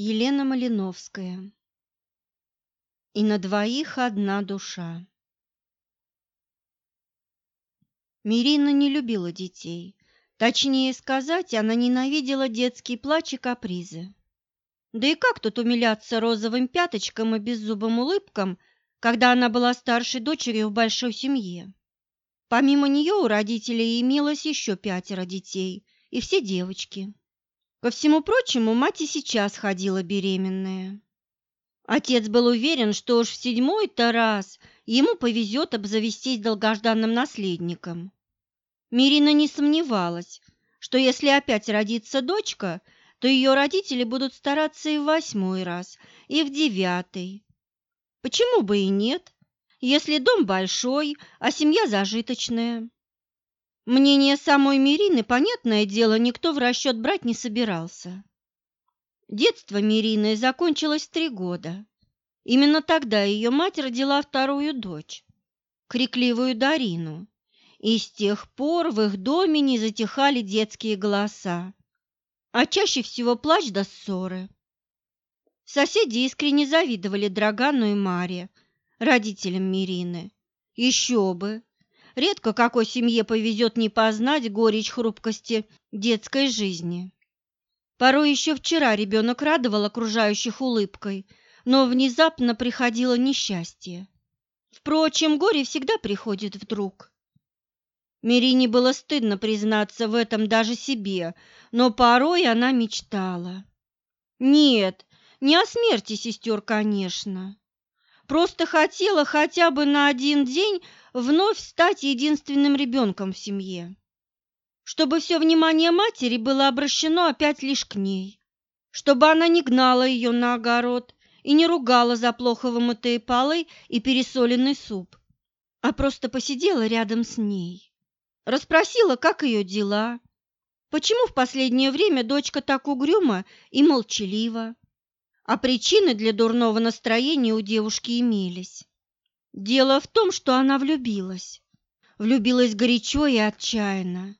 Елена Малиновская. И на двоих одна душа. Мирина не любила детей. Точнее сказать, она ненавидела детские плачи и капризы. Да и как тут умиляться розовым пяточкам и беззубым улыбкам, когда она была старшей дочерью в большой семье? Помимо нее у родителей имелось еще пятеро детей, и все девочки. Ко всему прочему, мать и сейчас ходила беременная. Отец был уверен, что уж в седьмой-то раз ему повезет обзавестись долгожданным наследником. Мирина не сомневалась, что если опять родится дочка, то ее родители будут стараться и в восьмой раз, и в девятый. Почему бы и нет, если дом большой, а семья зажиточная? Мнение самой Мирины, понятное дело, никто в расчет брать не собирался. Детство Мирины закончилось три года. Именно тогда ее мать родила вторую дочь, крикливую Дарину, и с тех пор в их доме не затихали детские голоса, а чаще всего плач до ссоры. Соседи искренне завидовали Драгану и Маре, родителям Мирины. Еще бы! Редко какой семье повезет не познать горечь хрупкости детской жизни. Порой еще вчера ребенок радовал окружающих улыбкой, но внезапно приходило несчастье. Впрочем, горе всегда приходит вдруг. Мирине было стыдно признаться в этом даже себе, но порой она мечтала. Нет, не о смерти сестер, конечно. Просто хотела хотя бы на один день вновь стать единственным ребенком в семье. Чтобы все внимание матери было обращено опять лишь к ней. Чтобы она не гнала ее на огород и не ругала за плохо вымытые полы и пересоленный суп, а просто посидела рядом с ней. Расспросила, как ее дела, почему в последнее время дочка так угрюма и молчалива, а причины для дурного настроения у девушки имелись. Дело в том, что она влюбилась. Влюбилась горячо и отчаянно.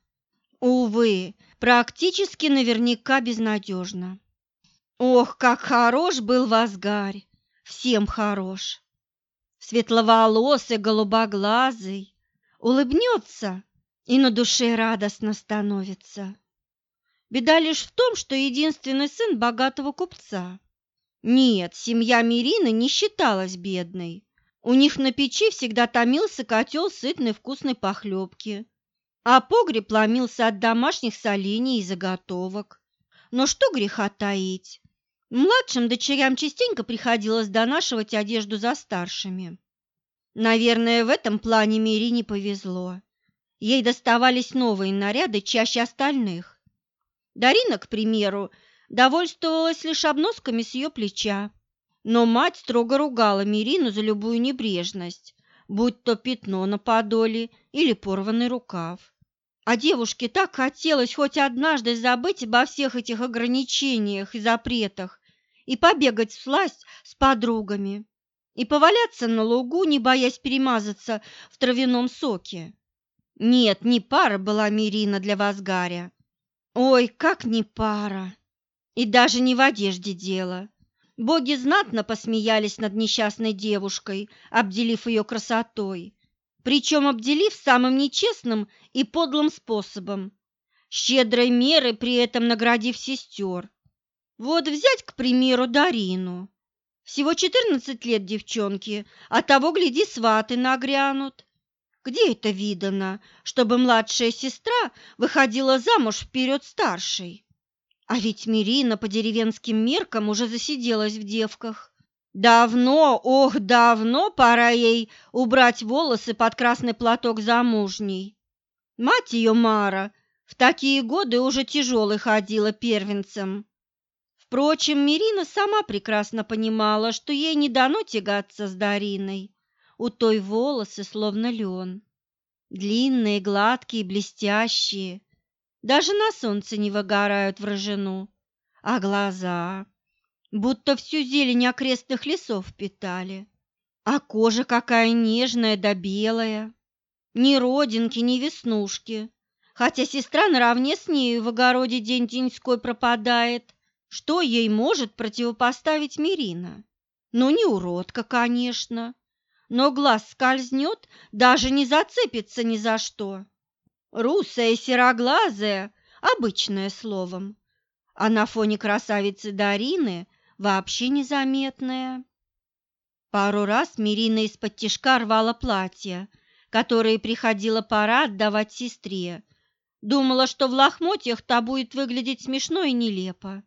Увы, практически наверняка безнадежно. Ох, как хорош был Вазгарь! Всем хорош! Светловолосый, голубоглазый, улыбнется, и на душе радостно становится. Беда лишь в том, что единственный сын богатого купца. Нет, семья Мирины не считалась бедной. У них на печи всегда томился котел сытной вкусной похлебки, а погреб ломился от домашних солений и заготовок. Но что греха таить? Младшим дочерям частенько приходилось донашивать одежду за старшими. Наверное, в этом плане Мирине повезло. Ей доставались новые наряды чаще остальных. Дарина, к примеру, довольствовалась лишь обносками с ее плеча. Но мать строго ругала Мирину за любую небрежность, будь то пятно на подоле или порванный рукав. А девушке так хотелось хоть однажды забыть обо всех этих ограничениях и запретах и побегать в сласть с подругами, и поваляться на лугу, не боясь перемазаться в травяном соке. Нет, не пара была Мирина для Вазгаря. Ой, как не пара! И даже не в одежде дело. Боги знатно посмеялись над несчастной девушкой, обделив ее красотой, причем обделив самым нечестным и подлым способом, щедрой мерой при этом наградив сестер. Вот взять, к примеру, Дарину. Всего четырнадцать лет девчонки, а того, гляди, сваты нагрянут. Где это видано, чтобы младшая сестра выходила замуж вперед старшей? А ведь Мирина по деревенским меркам уже засиделась в девках. Давно, ох, давно пора ей убрать волосы под красный платок замужней. Мать ее, Мара, в такие годы уже тяжелой ходила первенцем. Впрочем, Мирина сама прекрасно понимала, что ей не дано тягаться с Дариной. У той волосы словно лен. Длинные, гладкие, блестящие даже на солнце не выгорают в рыжину, а глаза? Будто всю зелень окрестных лесов питали, а кожа какая нежная да белая, ни родинки, ни веснушки, хотя сестра наравне с нею в огороде день-деньской пропадает, Что ей может противопоставить Мирина? Ну, не уродка, конечно, но глаз скользнет, даже не зацепится ни за что. Русая, сероглазая, обычное словом, а на фоне красавицы Дарины вообще незаметная. Пару раз Мирина из-под тишка рвала платье, которое приходила пора отдавать сестре. Думала, что в лохмотьях та будет выглядеть смешно и нелепо.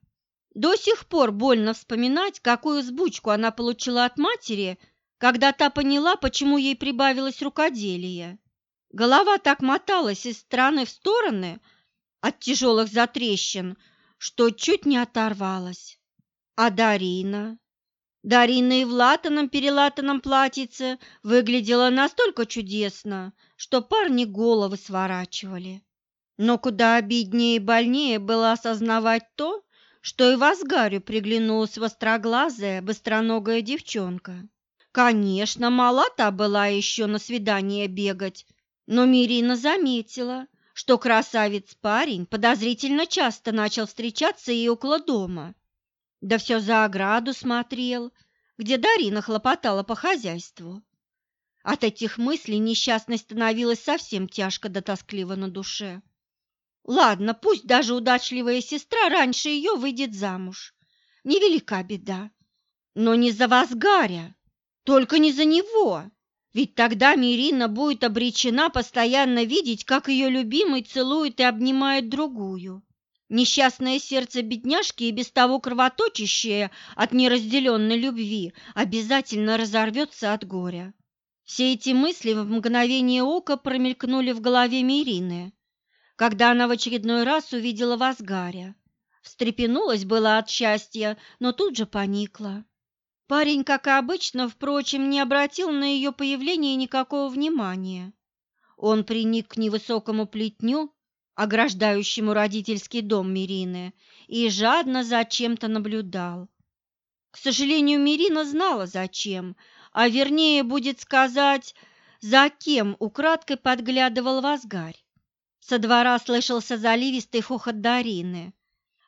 До сих пор больно вспоминать, какую сбучку она получила от матери, когда та поняла, почему ей прибавилось рукоделие. Голова так моталась из стороны в стороны от тяжелых затрещин, что чуть не оторвалась. А Дарина? Дарина и в латаном-перелатанном платьице выглядела настолько чудесно, что парни головы сворачивали. Но куда обиднее и больнее было осознавать то, что и в Асгарю приглянулась востроглазая, быстроногая девчонка. Конечно, мала та была еще на свидание бегать, но Мирина заметила, что красавец-парень подозрительно часто начал встречаться ей около дома. Да все за ограду смотрел, где Дарина хлопотала по хозяйству. От этих мыслей несчастной становилось совсем тяжко да тоскливо на душе. Ладно, пусть даже удачливая сестра раньше ее выйдет замуж. Невелика беда. Но не за Вазгаря, только не за него. Ведь тогда Мирина будет обречена постоянно видеть, как ее любимый целует и обнимает другую. Несчастное сердце бедняжки и без того кровоточащее от неразделенной любви обязательно разорвется от горя. Все эти мысли в мгновение ока промелькнули в голове Мирины когда она в очередной раз увидела Вазгаря. Встрепенулась была от счастья, но тут же поникла. Парень, как и обычно, впрочем, не обратил на ее появление никакого внимания. Он приник к невысокому плетню, ограждающему родительский дом Мирины, и жадно за чем-то наблюдал. К сожалению, Мирина знала зачем, а вернее будет сказать, за кем украдкой подглядывал Вазгарь. Со двора слышался заливистый хохот Дарины.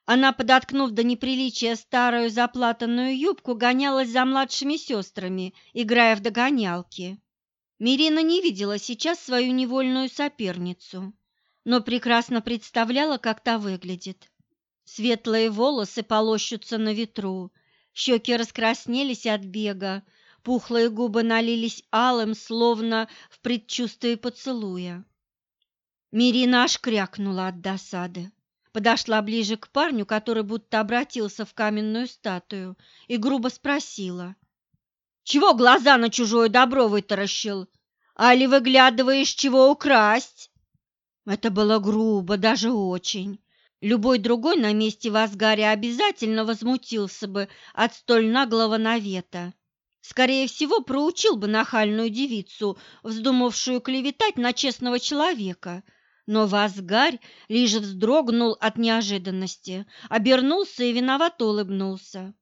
Она, подоткнув до неприличия старую заплатанную юбку, гонялась за младшими сестрами, играя в догонялки. Мирина не видела сейчас свою невольную соперницу, но прекрасно представляла, как та выглядит. Светлые волосы полощутся на ветру, щеки раскраснелись от бега, пухлые губы налились алым, словно в предчувствии поцелуя. Мирина аж крякнула от досады. Подошла ближе к парню, который будто обратился в каменную статую, и грубо спросила. «Чего глаза на чужое добро вытаращил? Али выглядываешь, чего украсть?» Это было грубо, даже очень. Любой другой на месте Вазгаря обязательно возмутился бы от столь наглого навета. Скорее всего, проучил бы нахальную девицу, вздумавшую клеветать на честного человека – но Вазгарь лишь вздрогнул от неожиданности, обернулся и виновато улыбнулся.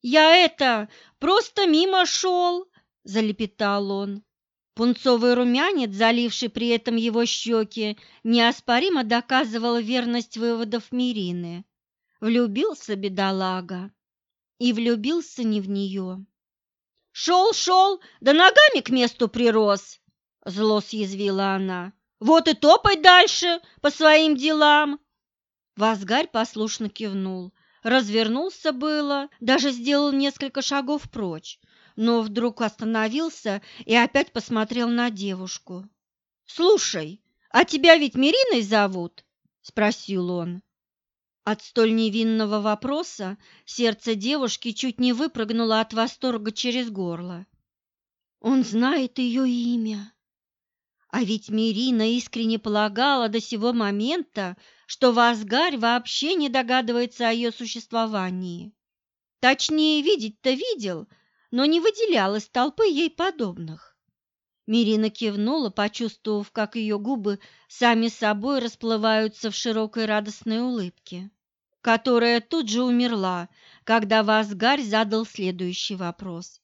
«Я это, просто мимо шел!» – залепетал он. Пунцовый румянец, заливший при этом его щеки, неоспоримо доказывал верность выводов Мирины. Влюбился бедолага. И влюбился не в нее. «Шел-шел, да ногами к месту прирос!» – зло съязвила она. Вот и топай дальше по своим делам. Вазгарь послушно кивнул, развернулся было, даже сделал несколько шагов прочь, но вдруг остановился и опять посмотрел на девушку. «Слушай, а тебя ведь Мириной зовут?» – спросил он. От столь невинного вопроса сердце девушки чуть не выпрыгнуло от восторга через горло. «Он знает ее имя!» А ведь Мирина искренне полагала до сего момента, что Вазгарь вообще не догадывается о ее существовании. Точнее, видеть-то видел, но не выделял из толпы ей подобных. Мирина кивнула, почувствовав, как ее губы сами собой расплываются в широкой радостной улыбке, которая тут же умерла, когда Вазгарь задал следующий вопрос.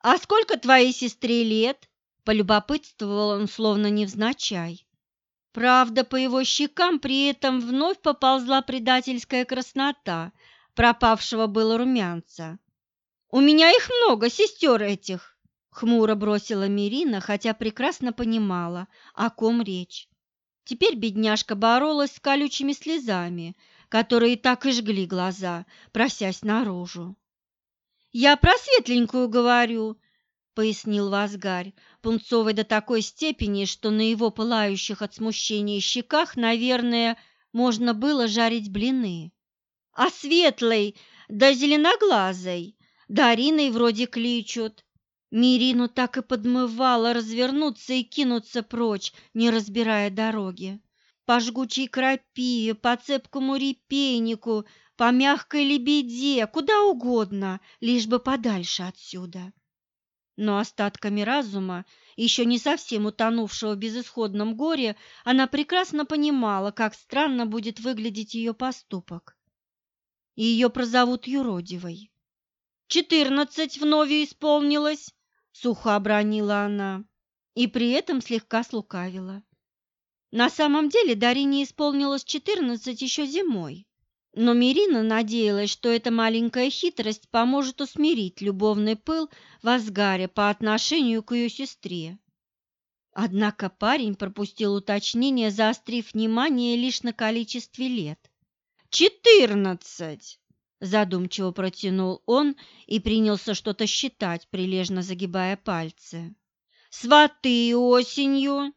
«А сколько твоей сестре лет?» Полюбопытствовал он словно невзначай. Правда, по его щекам при этом вновь поползла предательская краснота, пропавшего было румянца. «У меня их много, сестер этих!» — хмуро бросила Мирина, хотя прекрасно понимала, о ком речь. Теперь бедняжка боролась с колючими слезами, которые так и жгли глаза, просясь наружу. «Я про светленькую говорю», — пояснил Вазгарь, пунцовый до такой степени, что на его пылающих от смущения щеках, наверное, можно было жарить блины. «А светлой, да зеленоглазой, Дариной вроде кличут». Мирину так и подмывало развернуться и кинуться прочь, не разбирая дороги. По жгучей крапиве, по цепкому репейнику, по мягкой лебеде, куда угодно, лишь бы подальше отсюда. Но остатками разума, еще не совсем утонувшего в безысходном горе, она прекрасно понимала, как странно будет выглядеть ее поступок. Ее прозовут юродивой. «Четырнадцать вновь исполнилось!» сухо обронила она и при этом слегка слукавила. На самом деле Дарине исполнилось четырнадцать еще зимой, но Мирина надеялась, что эта маленькая хитрость поможет усмирить любовный пыл Вазгаря по отношению к ее сестре. Однако парень пропустил уточнение, заострив внимание лишь на количестве лет. «Четырнадцать!» Задумчиво протянул он и принялся что-то считать, прилежно загибая пальцы. «Сваты осенью.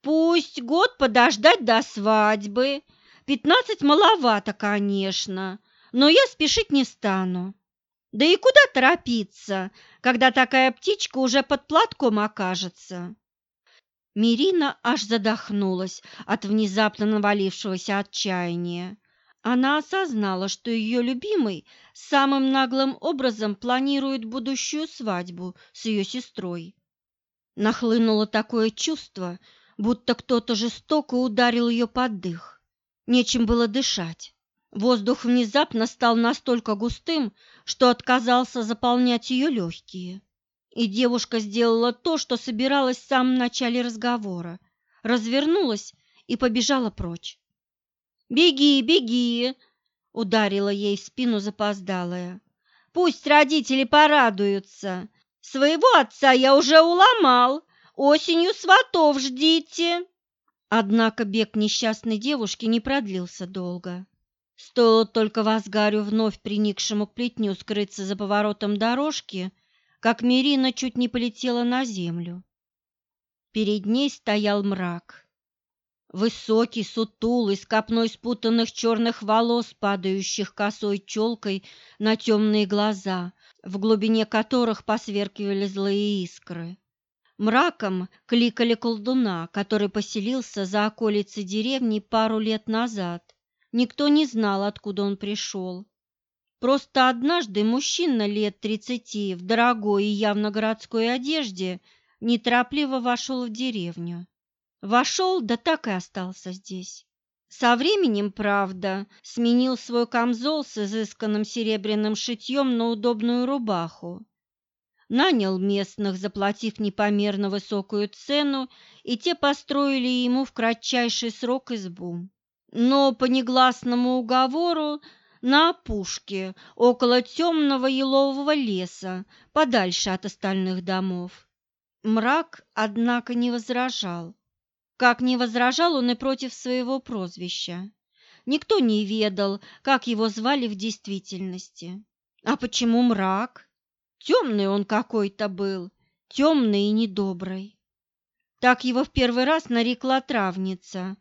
Пусть год подождать до свадьбы. Пятнадцать маловато, конечно, но я спешить не стану. Да и куда торопиться, когда такая птичка уже под платком окажется?» Мирина аж задохнулась от внезапно навалившегося отчаяния. Она осознала, что ее любимый самым наглым образом планирует будущую свадьбу с ее сестрой. Нахлынуло такое чувство, будто кто-то жестоко ударил ее под дых. Нечем было дышать. Воздух внезапно стал настолько густым, что отказался заполнять ее легкие. И девушка сделала то, что собиралась в самом начале разговора. Развернулась и побежала прочь. «Беги, беги!» — ударила ей в спину запоздалая. «Пусть родители порадуются. Своего отца я уже уломал. Осенью сватов ждите!» Однако бег несчастной девушки не продлился долго. Стоило только Вазгарю, вновь приникшему к плетню, скрыться за поворотом дорожки, как Мирина чуть не полетела на землю. Перед ней стоял мрак. Высокий, сутулый, с копной спутанных черных волос, падающих косой челкой на темные глаза, в глубине которых посверкивали злые искры. Мраком кликали колдуна, который поселился за околицей деревни пару лет назад. Никто не знал, откуда он пришел. Просто однажды мужчина лет тридцати в дорогой и явно городской одежде неторопливо вошел в деревню. Вошел, да так и остался здесь. Со временем, правда, сменил свой камзол с изысканным серебряным шитьем на удобную рубаху. Нанял местных, заплатив непомерно высокую цену, и те построили ему в кратчайший срок избу. Но по негласному уговору на опушке, около темного елового леса, подальше от остальных домов. Мрак, однако, не возражал. Как не возражал он и против своего прозвища. Никто не ведал, как его звали в действительности. А почему мрак? Темный он какой-то был, темный и недобрый. Так его в первый раз нарекла травница,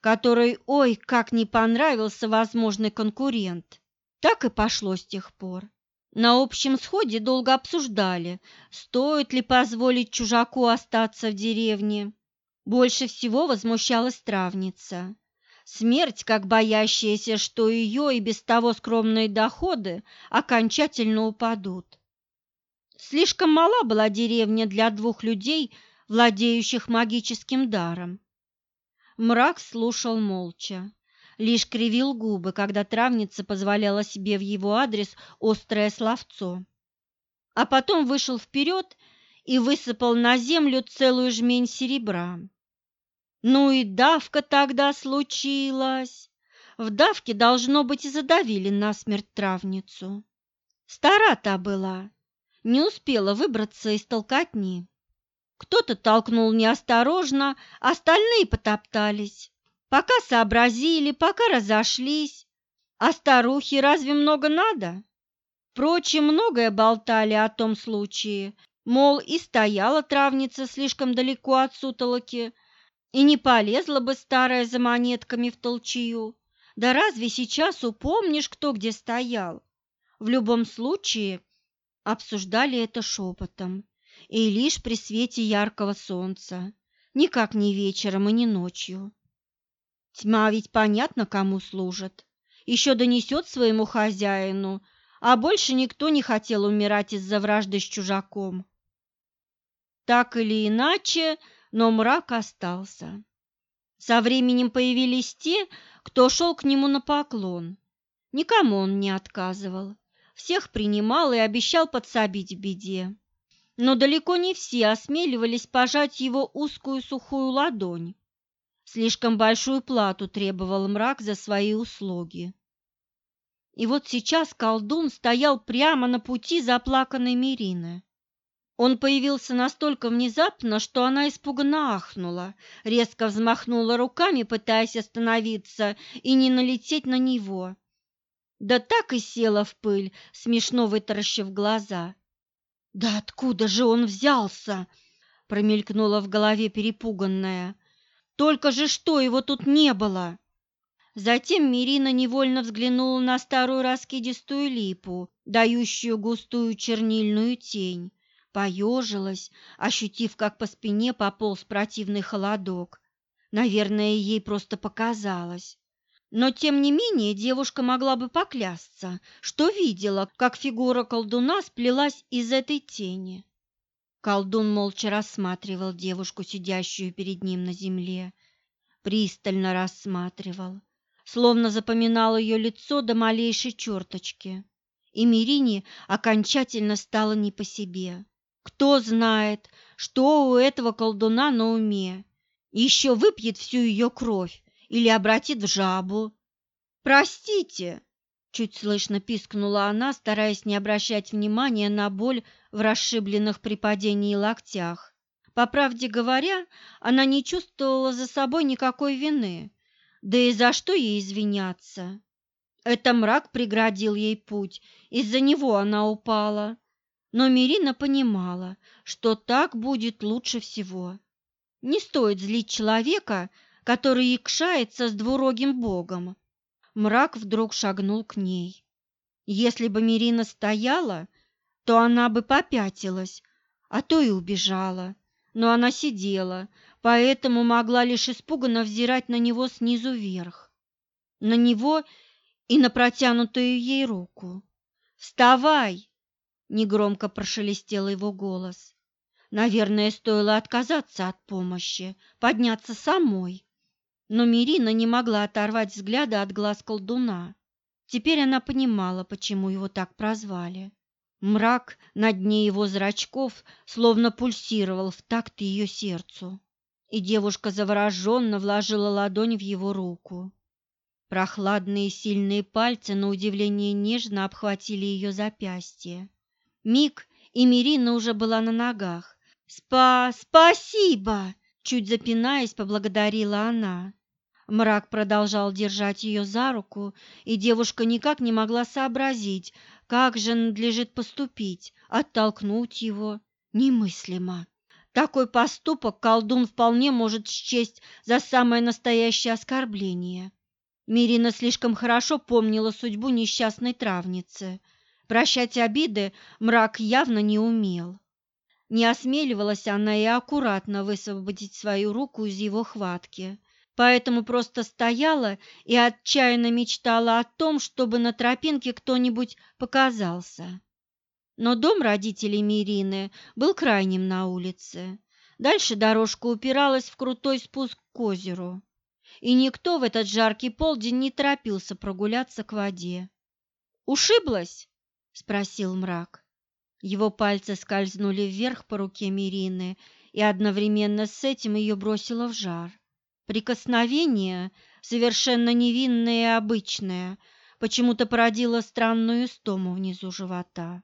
которой, ой, как не понравился возможный конкурент. Так и пошло с тех пор. На общем сходе долго обсуждали, стоит ли позволить чужаку остаться в деревне больше всего возмущалась травница. Смерть, как боящаяся, что ее и без того скромные доходы окончательно упадут. Слишком мала была деревня для двух людей, владеющих магическим даром. Мрак слушал молча, лишь кривил губы, когда травница позволяла себе в его адрес острое словцо. А потом вышел вперед и высыпал на землю целую жмень серебра. Ну и давка тогда случилась. В давке, должно быть, и задавили насмерть травницу. Стара та была, не успела выбраться из толкотни. Кто-то толкнул неосторожно, остальные потоптались. Пока сообразили, пока разошлись. А старухи разве много надо? Впрочем, многое болтали о том случае, мол, и стояла травница слишком далеко от сутолоки, и не полезла бы старая за монетками в толчью. Да разве сейчас упомнишь, кто где стоял? В любом случае, обсуждали это шепотом, и лишь при свете яркого солнца, никак не вечером и не ночью. Тьма ведь понятно, кому служит, еще донесет своему хозяину, а больше никто не хотел умирать из-за вражды с чужаком. Так или иначе, но мрак остался. Со временем появились те, кто шел к нему на поклон. Никому он не отказывал, всех принимал и обещал подсобить в беде. Но далеко не все осмеливались пожать его узкую сухую ладонь. Слишком большую плату требовал мрак за свои услуги. И вот сейчас колдун стоял прямо на пути заплаканной Мирины. Он появился настолько внезапно, что она испуганно ахнула, резко взмахнула руками, пытаясь остановиться и не налететь на него. Да так и села в пыль, смешно вытаращив глаза. «Да откуда же он взялся?» — промелькнула в голове перепуганная. «Только же что, его тут не было!» Затем Мирина невольно взглянула на старую раскидистую липу, дающую густую чернильную тень поежилась, ощутив, как по спине пополз противный холодок. Наверное, ей просто показалось. Но, тем не менее, девушка могла бы поклясться, что видела, как фигура колдуна сплелась из этой тени. Колдун молча рассматривал девушку, сидящую перед ним на земле. Пристально рассматривал, словно запоминал ее лицо до малейшей черточки. И Мирине окончательно стало не по себе. Кто знает, что у этого колдуна на уме. Еще выпьет всю ее кровь или обратит в жабу. «Простите!» – чуть слышно пискнула она, стараясь не обращать внимания на боль в расшибленных при падении локтях. По правде говоря, она не чувствовала за собой никакой вины, да и за что ей извиняться. Это мрак преградил ей путь, из-за него она упала. Но Мирина понимала, что так будет лучше всего. Не стоит злить человека, который якшается с двурогим богом. Мрак вдруг шагнул к ней. Если бы Мирина стояла, то она бы попятилась, а то и убежала. Но она сидела, поэтому могла лишь испуганно взирать на него снизу вверх. На него и на протянутую ей руку. «Вставай!» Негромко прошелестел его голос. Наверное, стоило отказаться от помощи, подняться самой. Но Мирина не могла оторвать взгляда от глаз колдуна. Теперь она понимала, почему его так прозвали. Мрак на дне его зрачков словно пульсировал в такт ее сердцу, и девушка завороженно вложила ладонь в его руку. Прохладные сильные пальцы, на удивление нежно обхватили ее запястье. Миг, и Мирина уже была на ногах. «Спа... спасибо!» Чуть запинаясь, поблагодарила она. Мрак продолжал держать ее за руку, и девушка никак не могла сообразить, как же надлежит поступить, оттолкнуть его. Немыслимо. Такой поступок колдун вполне может счесть за самое настоящее оскорбление. Мирина слишком хорошо помнила судьбу несчастной травницы – Прощать обиды мрак явно не умел. Не осмеливалась она и аккуратно высвободить свою руку из его хватки, поэтому просто стояла и отчаянно мечтала о том, чтобы на тропинке кто-нибудь показался. Но дом родителей Мирины был крайним на улице. Дальше дорожка упиралась в крутой спуск к озеру, и никто в этот жаркий полдень не торопился прогуляться к воде. «Ушиблась?» спросил мрак. Его пальцы скользнули вверх по руке Мирины, и одновременно с этим ее бросило в жар. Прикосновение совершенно невинное и обычное, почему-то породило странную истому внизу живота.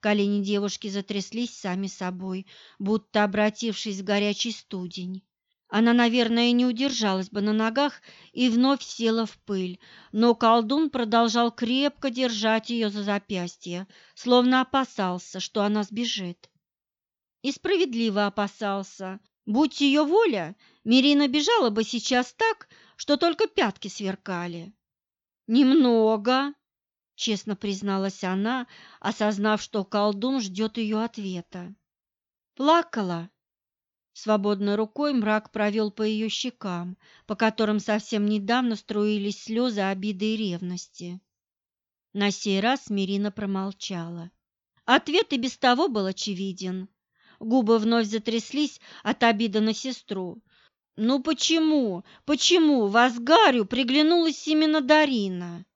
Колени девушки затряслись сами собой, будто обратившись в горячий студень. Она, наверное, не удержалась бы на ногах и вновь села в пыль, но колдун продолжал крепко держать ее за запястье, словно опасался, что она сбежит. И справедливо опасался. Будь ее воля, Мирина бежала бы сейчас так, что только пятки сверкали. «Немного», — честно призналась она, осознав, что колдун ждет ее ответа. «Плакала», Свободной рукой мрак провел по ее щекам, по которым совсем недавно струились слезы обиды и ревности. На сей раз Мирина промолчала. Ответ и без того был очевиден. Губы вновь затряслись от обиды на сестру. «Ну почему, почему в Асгарю приглянулась именно Дарина?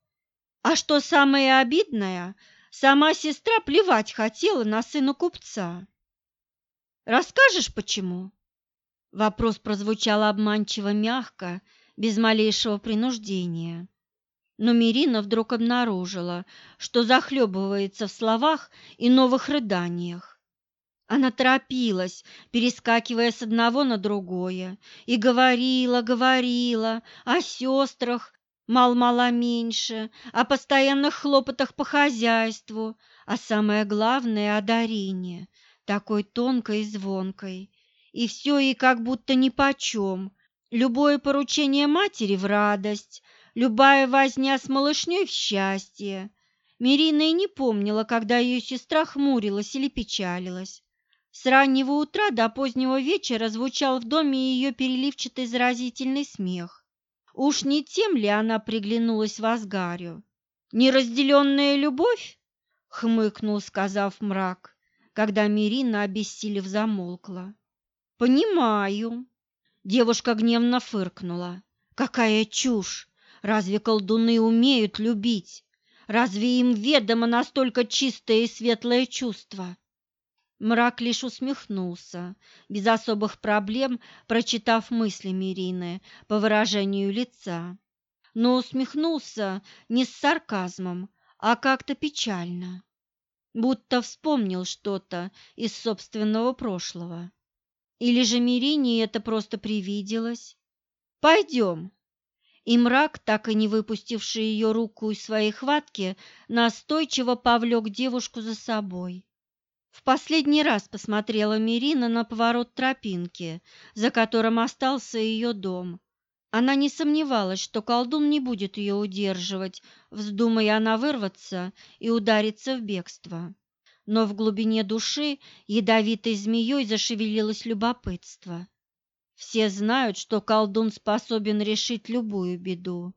А что самое обидное, сама сестра плевать хотела на сына купца». Расскажешь, почему?» Вопрос прозвучал обманчиво мягко, без малейшего принуждения. Но Мирина вдруг обнаружила, что захлебывается в словах и новых рыданиях. Она торопилась, перескакивая с одного на другое, и говорила, говорила о сестрах, мал-мало меньше, о постоянных хлопотах по хозяйству, а самое главное – о Дарине, такой тонкой и звонкой, и все ей как будто нипочем. Любое поручение матери в радость, любая возня с малышней в счастье. Мирина и не помнила, когда ее сестра хмурилась или печалилась. С раннего утра до позднего вечера звучал в доме ее переливчатый заразительный смех. Уж не тем ли она приглянулась в Асгарю? «Неразделенная любовь?» — хмыкнул, сказав мрак когда Мирина, обессилев, замолкла. «Понимаю». Девушка гневно фыркнула. «Какая чушь! Разве колдуны умеют любить? Разве им ведомо настолько чистое и светлое чувство?» Мрак лишь усмехнулся, без особых проблем прочитав мысли Мирины по выражению лица. Но усмехнулся не с сарказмом, а как-то печально будто вспомнил что-то из собственного прошлого. Или же Мирине это просто привиделось? «Пойдем!» И мрак, так и не выпустивший ее руку из своей хватки, настойчиво повлек девушку за собой. В последний раз посмотрела Мирина на поворот тропинки, за которым остался ее дом, она не сомневалась, что колдун не будет ее удерживать, вздумая она вырваться и удариться в бегство. Но в глубине души ядовитой змеей зашевелилось любопытство. Все знают, что колдун способен решить любую беду.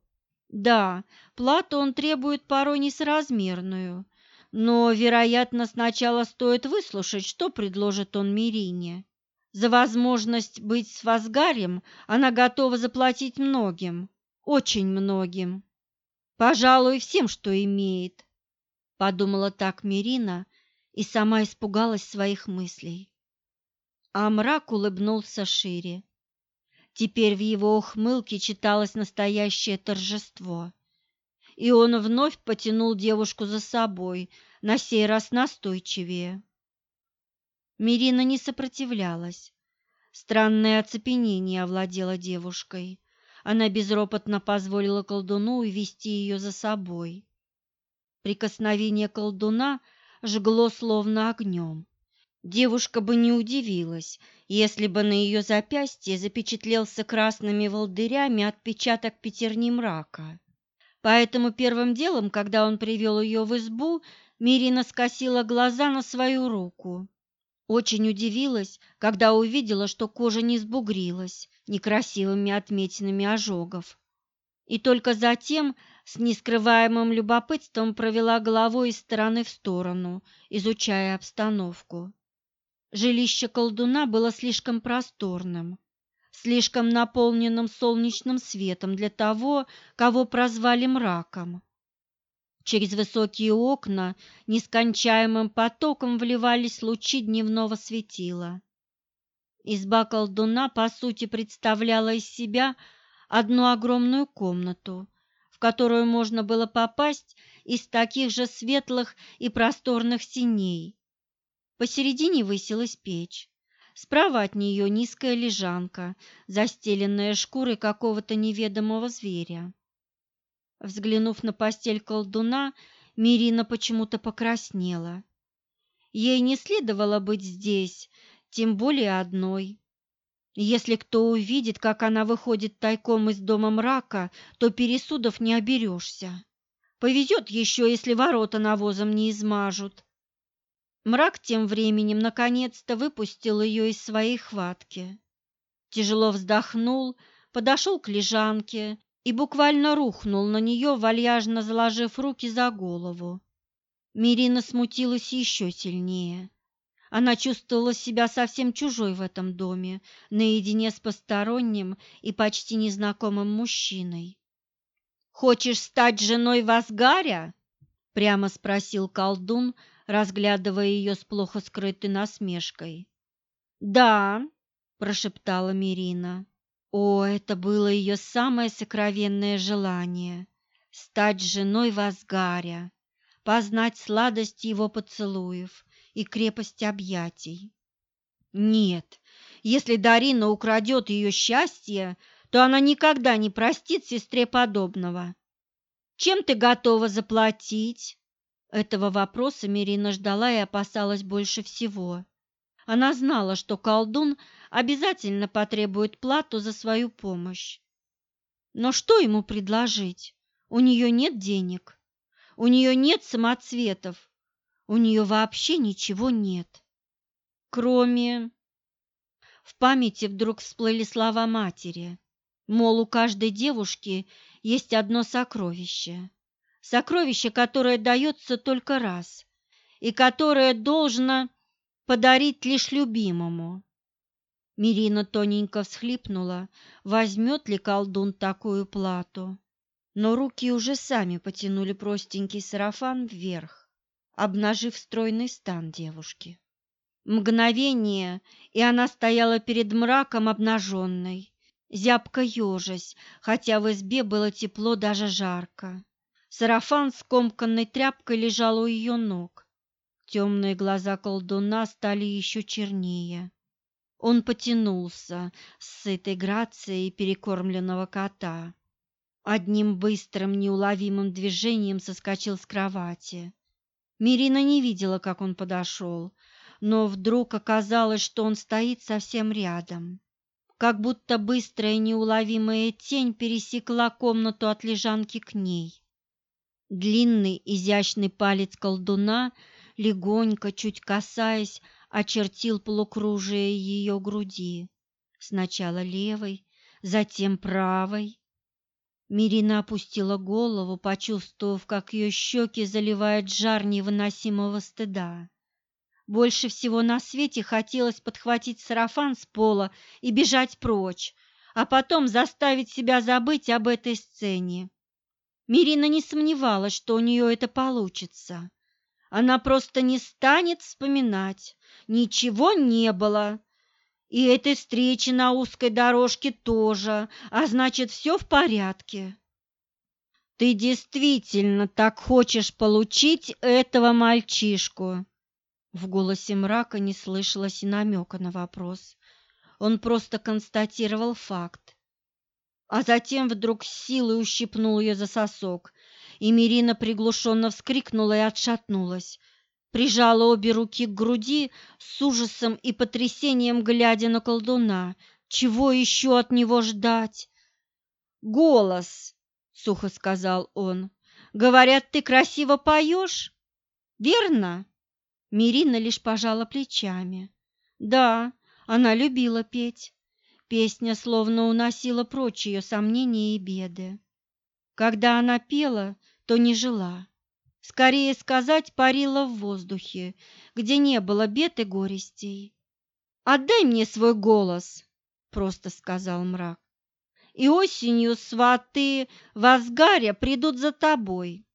Да, плату он требует порой несоразмерную, но, вероятно, сначала стоит выслушать, что предложит он Мирине. За возможность быть с Вазгарем она готова заплатить многим, очень многим. Пожалуй, всем, что имеет. Подумала так Мирина и сама испугалась своих мыслей. А мрак улыбнулся шире. Теперь в его ухмылке читалось настоящее торжество. И он вновь потянул девушку за собой, на сей раз настойчивее. Мирина не сопротивлялась. Странное оцепенение овладело девушкой. Она безропотно позволила колдуну увести ее за собой. Прикосновение колдуна жгло словно огнем. Девушка бы не удивилась, если бы на ее запястье запечатлелся красными волдырями отпечаток пятерни мрака. Поэтому первым делом, когда он привел ее в избу, Мирина скосила глаза на свою руку. Очень удивилась, когда увидела, что кожа не сбугрилась некрасивыми отметинами ожогов. И только затем с нескрываемым любопытством провела головой из стороны в сторону, изучая обстановку. Жилище колдуна было слишком просторным, слишком наполненным солнечным светом для того, кого прозвали мраком. Через высокие окна нескончаемым потоком вливались лучи дневного светила. Изба колдуна, по сути, представляла из себя одну огромную комнату, в которую можно было попасть из таких же светлых и просторных синей. Посередине высилась печь. Справа от нее низкая лежанка, застеленная шкурой какого-то неведомого зверя. Взглянув на постель колдуна, Мирина почему-то покраснела. Ей не следовало быть здесь, тем более одной. Если кто увидит, как она выходит тайком из дома мрака, то пересудов не оберешься. Повезет еще, если ворота навозом не измажут. Мрак тем временем наконец-то выпустил ее из своей хватки. Тяжело вздохнул, подошел к лежанке и буквально рухнул на нее, вальяжно заложив руки за голову. Мирина смутилась еще сильнее. Она чувствовала себя совсем чужой в этом доме, наедине с посторонним и почти незнакомым мужчиной. «Хочешь стать женой Васгаря?» – прямо спросил колдун, разглядывая ее с плохо скрытой насмешкой. «Да», – прошептала Мирина. О, это было ее самое сокровенное желание – стать женой Вазгаря, познать сладость его поцелуев и крепость объятий. Нет, если Дарина украдет ее счастье, то она никогда не простит сестре подобного. Чем ты готова заплатить? Этого вопроса Мирина ждала и опасалась больше всего. Она знала, что колдун обязательно потребует плату за свою помощь. Но что ему предложить? У нее нет денег, у нее нет самоцветов, у нее вообще ничего нет. Кроме... В памяти вдруг всплыли слова матери, мол, у каждой девушки есть одно сокровище, сокровище, которое дается только раз и которое должно подарить лишь любимому. Мирина тоненько всхлипнула, возьмет ли колдун такую плату. Но руки уже сами потянули простенький сарафан вверх, обнажив стройный стан девушки. Мгновение, и она стояла перед мраком обнаженной, зябко ежась, хотя в избе было тепло, даже жарко. Сарафан с комканной тряпкой лежал у ее ног. Темные глаза колдуна стали еще чернее. Он потянулся с этой грацией перекормленного кота. Одним быстрым, неуловимым движением соскочил с кровати. Мирина не видела, как он подошел, но вдруг оказалось, что он стоит совсем рядом. Как будто быстрая неуловимая тень пересекла комнату от лежанки к ней. Длинный изящный палец колдуна – легонько, чуть касаясь, очертил полукружие ее груди. Сначала левой, затем правой. Мирина опустила голову, почувствовав, как ее щеки заливает жар невыносимого стыда. Больше всего на свете хотелось подхватить сарафан с пола и бежать прочь, а потом заставить себя забыть об этой сцене. Мирина не сомневалась, что у нее это получится. Она просто не станет вспоминать. Ничего не было. И этой встречи на узкой дорожке тоже, а значит, все в порядке. Ты действительно так хочешь получить этого мальчишку? В голосе мрака не слышалось и намека на вопрос. Он просто констатировал факт. А затем вдруг силой ущипнул ее за сосок и Мирина приглушенно вскрикнула и отшатнулась. Прижала обе руки к груди с ужасом и потрясением, глядя на колдуна. Чего еще от него ждать? «Голос!» — сухо сказал он. «Говорят, ты красиво поешь? Верно?» Мирина лишь пожала плечами. «Да, она любила петь. Песня словно уносила прочь ее сомнения и беды. Когда она пела, то не жила. Скорее сказать, парила в воздухе, где не было бед и горестей. «Отдай мне свой голос», — просто сказал мрак. «И осенью сваты Вазгаря придут за тобой».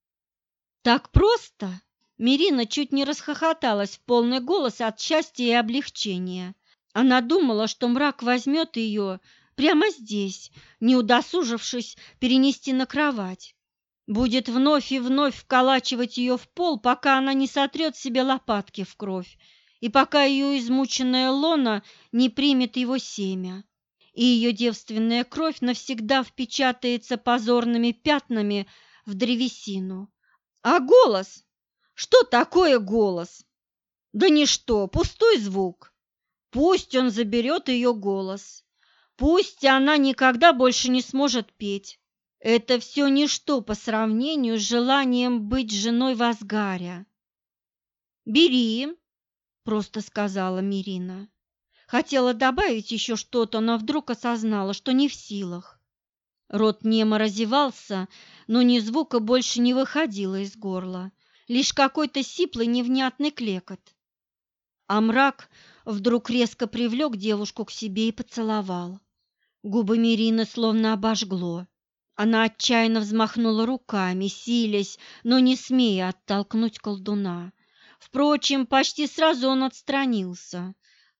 «Так просто?» Мирина чуть не расхохоталась в полный голос от счастья и облегчения. Она думала, что мрак возьмет ее, прямо здесь, не удосужившись перенести на кровать. Будет вновь и вновь вколачивать ее в пол, пока она не сотрет себе лопатки в кровь, и пока ее измученная лона не примет его семя, и ее девственная кровь навсегда впечатается позорными пятнами в древесину. А голос? Что такое голос? Да ничто, пустой звук. Пусть он заберет ее голос. Пусть она никогда больше не сможет петь. Это все ничто по сравнению с желанием быть женой Вазгаря. «Бери», — просто сказала Мирина. Хотела добавить еще что-то, но вдруг осознала, что не в силах. Рот немо разевался, но ни звука больше не выходило из горла, лишь какой-то сиплый невнятный клекот. А мрак вдруг резко привлек девушку к себе и поцеловал. Губы Мирины словно обожгло. Она отчаянно взмахнула руками, силясь, но не смея оттолкнуть колдуна. Впрочем, почти сразу он отстранился.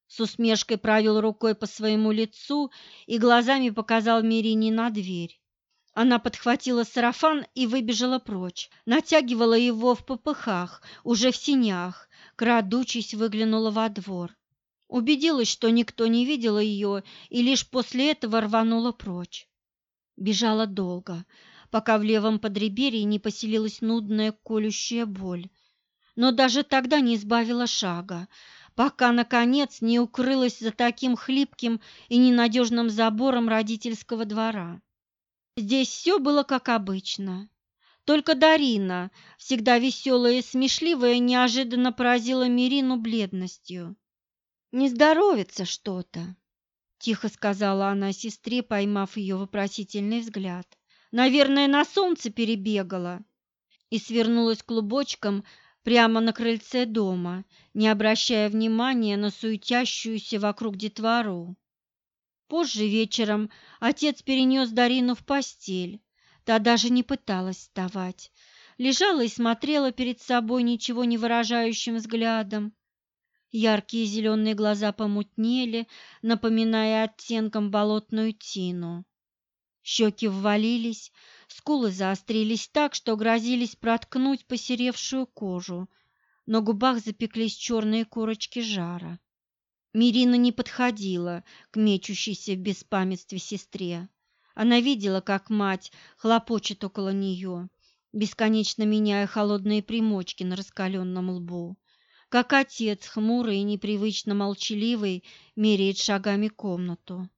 С усмешкой провел рукой по своему лицу и глазами показал Мирине на дверь. Она подхватила сарафан и выбежала прочь, натягивала его в попыхах, уже в синях, крадучись выглянула во двор. Убедилась, что никто не видел ее, и лишь после этого рванула прочь. Бежала долго, пока в левом подреберье не поселилась нудная колющая боль. Но даже тогда не избавила шага, пока, наконец, не укрылась за таким хлипким и ненадежным забором родительского двора. Здесь все было как обычно. Только Дарина, всегда веселая и смешливая, неожиданно поразила Мирину бледностью. «Не здоровится что-то», тихо сказала она сестре, поймав ее вопросительный взгляд. Наверное, на солнце перебегала и свернулась клубочком прямо на крыльце дома, не обращая внимания на суетящуюся вокруг детвору. Позже вечером отец перенес Дарину в постель. Та даже не пыталась вставать, лежала и смотрела перед собой ничего не выражающим взглядом. Яркие зеленые глаза помутнели, напоминая оттенком болотную тину. Щеки ввалились, скулы заострились так, что грозились проткнуть посеревшую кожу. На губах запеклись черные корочки жара. Мирина не подходила к мечущейся в беспамятстве сестре. Она видела, как мать хлопочет около нее, бесконечно меняя холодные примочки на раскаленном лбу как отец, хмурый и непривычно молчаливый, меряет шагами комнату.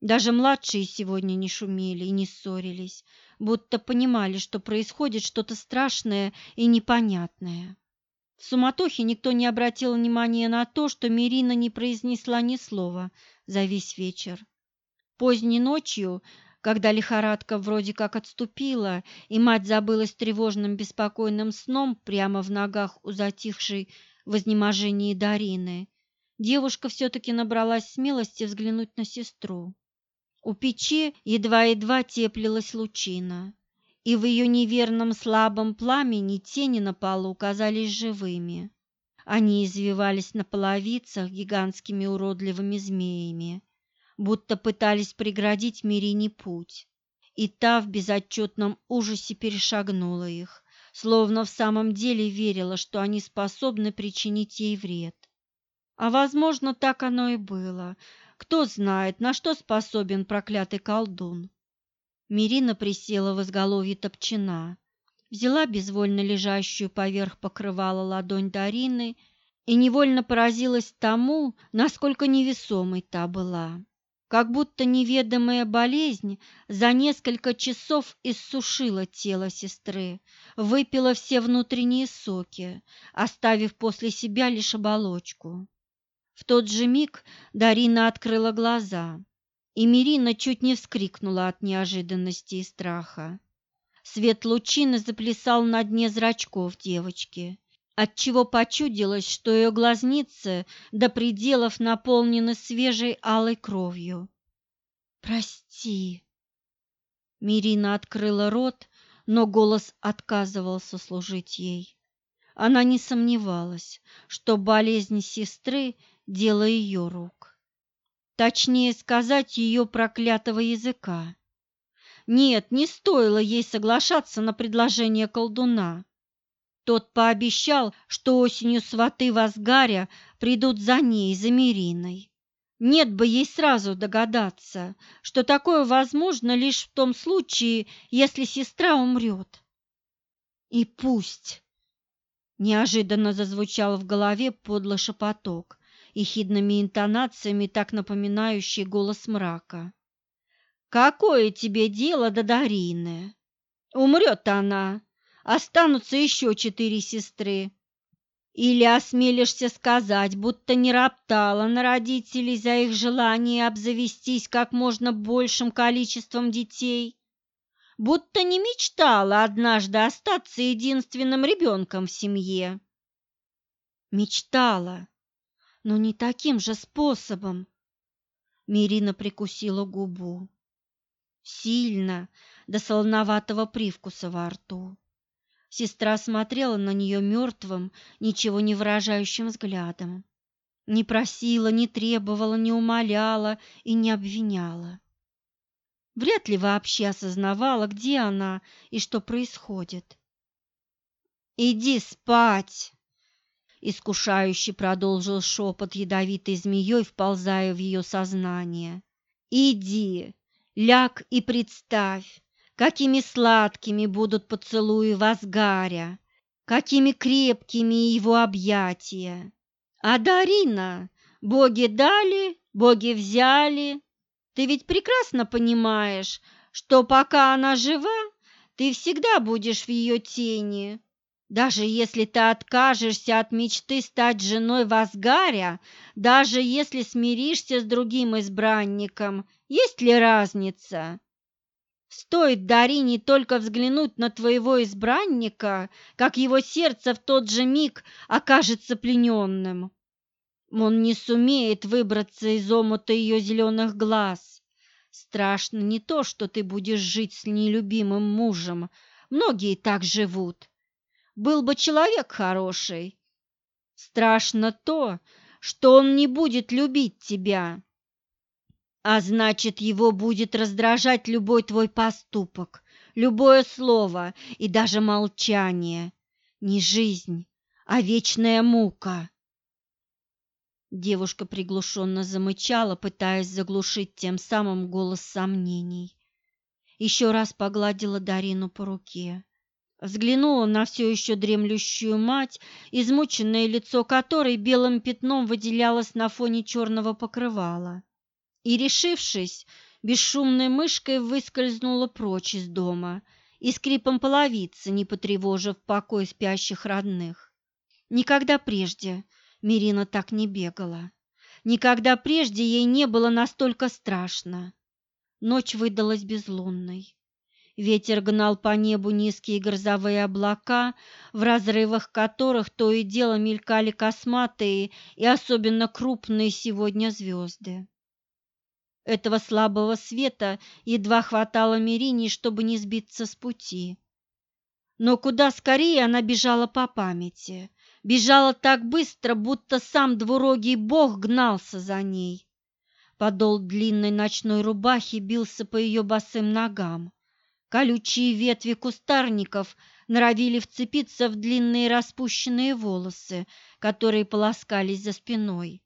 Даже младшие сегодня не шумели и не ссорились, будто понимали, что происходит что-то страшное и непонятное. В суматохе никто не обратил внимания на то, что Мирина не произнесла ни слова за весь вечер. Поздней ночью, когда лихорадка вроде как отступила, и мать забылась тревожным беспокойным сном прямо в ногах у затихшей в изнеможении Дарины, девушка все-таки набралась смелости взглянуть на сестру. У печи едва-едва теплилась лучина, и в ее неверном слабом пламени тени на полу казались живыми. Они извивались на половицах гигантскими уродливыми змеями, будто пытались преградить Мирине путь, и та в безотчетном ужасе перешагнула их, словно в самом деле верила, что они способны причинить ей вред. А, возможно, так оно и было. Кто знает, на что способен проклятый колдун. Мирина присела в изголовье топчина, взяла безвольно лежащую поверх покрывала ладонь Дарины и невольно поразилась тому, насколько невесомой та была как будто неведомая болезнь за несколько часов иссушила тело сестры, выпила все внутренние соки, оставив после себя лишь оболочку. В тот же миг Дарина открыла глаза, и Мирина чуть не вскрикнула от неожиданности и страха. Свет лучины заплясал на дне зрачков девочки, отчего почудилось, что ее глазницы до пределов наполнены свежей алой кровью. «Прости!» Мирина открыла рот, но голос отказывался служить ей. Она не сомневалась, что болезнь сестры – дело ее рук. точнее сказать, ее проклятого языка. Нет, не стоило ей соглашаться на предложение колдуна. Тот пообещал, что осенью сваты Вазгаря придут за ней, за Мириной. Нет бы ей сразу догадаться, что такое возможно лишь в том случае, если сестра умрет. И пусть. Неожиданно зазвучал в голове подло шепоток, ехидными интонациями, так напоминающий голос мрака. «Какое тебе дело до Дарины? Умрет она, останутся еще четыре сестры. Или осмелишься сказать, будто не роптала на родителей за их желание обзавестись как можно большим количеством детей? Будто не мечтала однажды остаться единственным ребенком в семье? Мечтала, но не таким же способом. Мирина прикусила губу. Сильно, до солоноватого привкуса во рту. Сестра смотрела на нее мертвым, ничего не выражающим взглядом. Не просила, не требовала, не умоляла и не обвиняла. Вряд ли вообще осознавала, где она и что происходит. «Иди спать!» Искушающе продолжил шепот ядовитой змеей, вползая в ее сознание. «Иди, ляг и представь, какими сладкими будут поцелуи Вазгаря, какими крепкими его объятия. А Дарина, боги дали, боги взяли. Ты ведь прекрасно понимаешь, что пока она жива, ты всегда будешь в ее тени. Даже если ты откажешься от мечты стать женой Вазгаря, даже если смиришься с другим избранником, есть ли разница? Стоит Дарине только взглянуть на твоего избранника, как его сердце в тот же миг окажется плененным. Он не сумеет выбраться из омута ее зеленых глаз. Страшно не то, что ты будешь жить с нелюбимым мужем, многие так живут. Был бы человек хороший. Страшно то, что он не будет любить тебя. А значит, его будет раздражать любой твой поступок, любое слово и даже молчание. Не жизнь, а вечная мука. Девушка приглушенно замычала, пытаясь заглушить тем самым голос сомнений. Еще раз погладила Дарину по руке. Взглянула на все еще дремлющую мать, измученное лицо которой белым пятном выделялось на фоне черного покрывала и, решившись, бесшумной мышкой выскользнула прочь из дома и скрипом половицы, не потревожив покой спящих родных. Никогда прежде Мирина так не бегала. Никогда прежде ей не было настолько страшно. Ночь выдалась безлунной. Ветер гнал по небу низкие грозовые облака, в разрывах которых то и дело мелькали косматые и особенно крупные сегодня звезды. Этого слабого света едва хватало Мирине, чтобы не сбиться с пути. Но куда скорее она бежала по памяти, бежала так быстро, будто сам двурогий бог гнался за ней. Подол длинной ночной рубахи бился по ее босым ногам. Колючие ветви кустарников норовили вцепиться в длинные распущенные волосы, которые полоскались за спиной.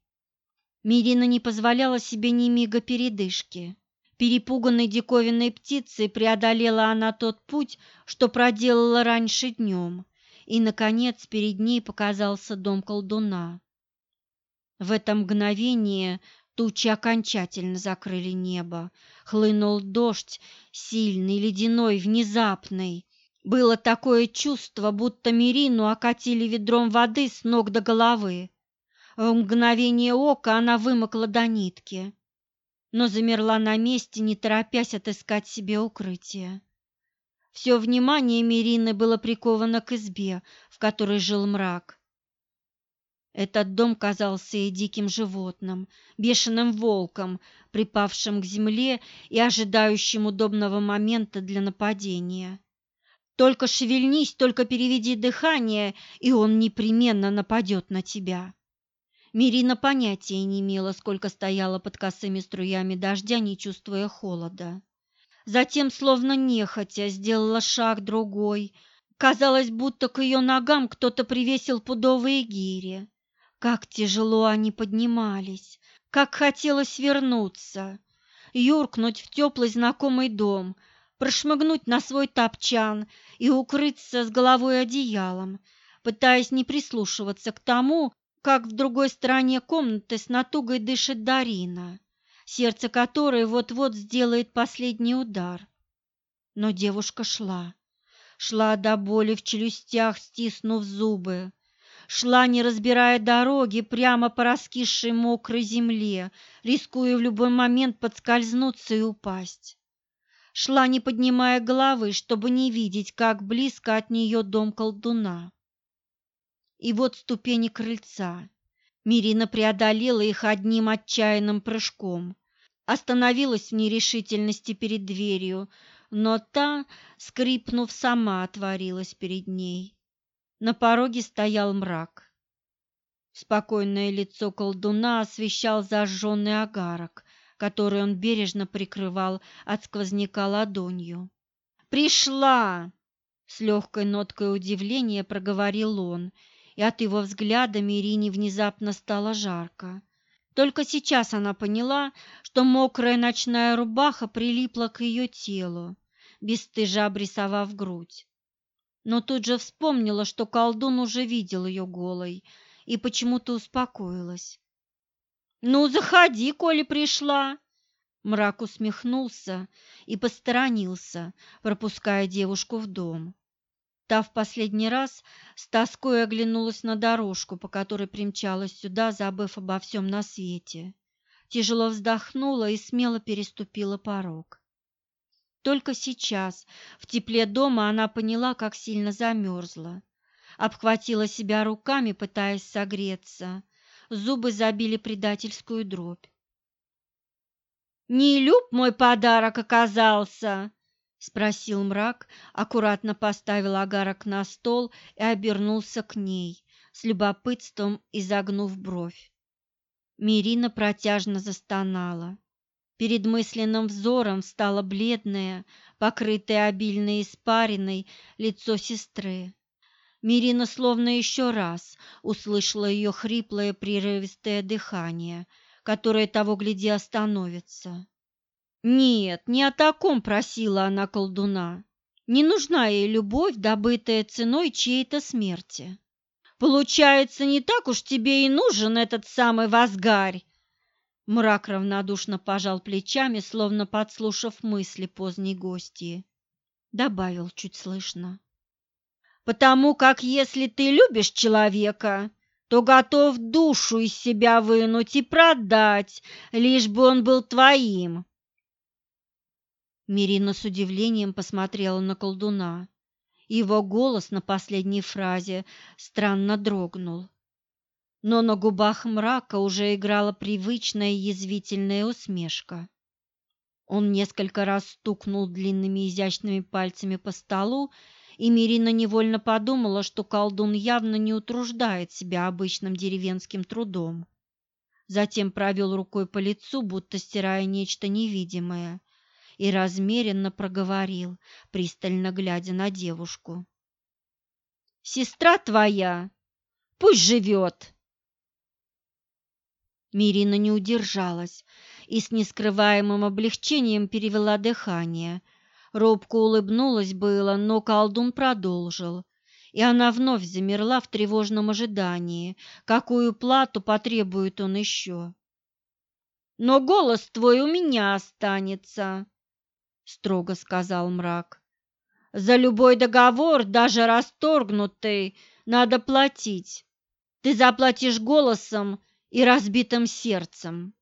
Мирина не позволяла себе ни мига передышки. Перепуганной диковинной птицей преодолела она тот путь, что проделала раньше днем, и, наконец, перед ней показался дом колдуна. В это мгновение тучи окончательно закрыли небо. Хлынул дождь, сильный, ледяной, внезапный. Было такое чувство, будто Мирину окатили ведром воды с ног до головы. В мгновение ока она вымокла до нитки, но замерла на месте, не торопясь отыскать себе укрытие. Все внимание Мирины было приковано к избе, в которой жил мрак. Этот дом казался ей диким животным, бешеным волком, припавшим к земле и ожидающим удобного момента для нападения. Только шевельнись, только переведи дыхание, и он непременно нападет на тебя. Мирина понятия не имела, сколько стояла под косыми струями дождя, не чувствуя холода. Затем, словно нехотя, сделала шаг другой. Казалось, будто к ее ногам кто-то привесил пудовые гири. Как тяжело они поднимались, как хотелось вернуться, юркнуть в теплый знакомый дом, прошмыгнуть на свой топчан и укрыться с головой одеялом, пытаясь не прислушиваться к тому, как в другой стороне комнаты с натугой дышит Дарина, сердце которой вот-вот сделает последний удар. Но девушка шла, шла до боли в челюстях, стиснув зубы, шла, не разбирая дороги, прямо по раскисшей мокрой земле, рискуя в любой момент подскользнуться и упасть. Шла, не поднимая головы, чтобы не видеть, как близко от нее дом колдуна. И вот ступени крыльца. Мирина преодолела их одним отчаянным прыжком. Остановилась в нерешительности перед дверью, но та, скрипнув, сама отворилась перед ней. На пороге стоял мрак. Спокойное лицо колдуна освещал зажженный огарок, который он бережно прикрывал от сквозняка ладонью. «Пришла!» — с легкой ноткой удивления проговорил он и от его взгляда Мирине внезапно стало жарко. Только сейчас она поняла, что мокрая ночная рубаха прилипла к ее телу, бесстыжа обрисовав грудь. Но тут же вспомнила, что колдун уже видел ее голой, и почему-то успокоилась. «Ну, заходи, коли пришла!» Мрак усмехнулся и посторонился, пропуская девушку в дом. Та в последний раз с тоской оглянулась на дорожку, по которой примчалась сюда, забыв обо всем на свете. Тяжело вздохнула и смело переступила порог. Только сейчас, в тепле дома, она поняла, как сильно замерзла. Обхватила себя руками, пытаясь согреться. Зубы забили предательскую дробь. «Не люб мой подарок оказался!» Спросил мрак, аккуратно поставил агарок на стол и обернулся к ней, с любопытством изогнув бровь. Мирина протяжно застонала. Перед мысленным взором стало бледное, покрытое обильной испариной лицо сестры. Мирина словно еще раз услышала ее хриплое прерывистое дыхание, которое того гляди остановится. Нет, не о таком просила она колдуна. Не нужна ей любовь, добытая ценой чьей-то смерти. Получается, не так уж тебе и нужен этот самый возгарь. Мрак равнодушно пожал плечами, словно подслушав мысли поздней гости. Добавил чуть слышно. Потому как если ты любишь человека, то готов душу из себя вынуть и продать, лишь бы он был твоим. Мирина с удивлением посмотрела на колдуна. Его голос на последней фразе странно дрогнул. Но на губах мрака уже играла привычная язвительная усмешка. Он несколько раз стукнул длинными изящными пальцами по столу, и Мирина невольно подумала, что колдун явно не утруждает себя обычным деревенским трудом. Затем провел рукой по лицу, будто стирая нечто невидимое, и размеренно проговорил, пристально глядя на девушку. «Сестра твоя, пусть живет!» Мирина не удержалась и с нескрываемым облегчением перевела дыхание. Робко улыбнулась было, но колдун продолжил, и она вновь замерла в тревожном ожидании, какую плату потребует он еще. «Но голос твой у меня останется», строго сказал мрак. За любой договор, даже расторгнутый, надо платить. Ты заплатишь голосом и разбитым сердцем.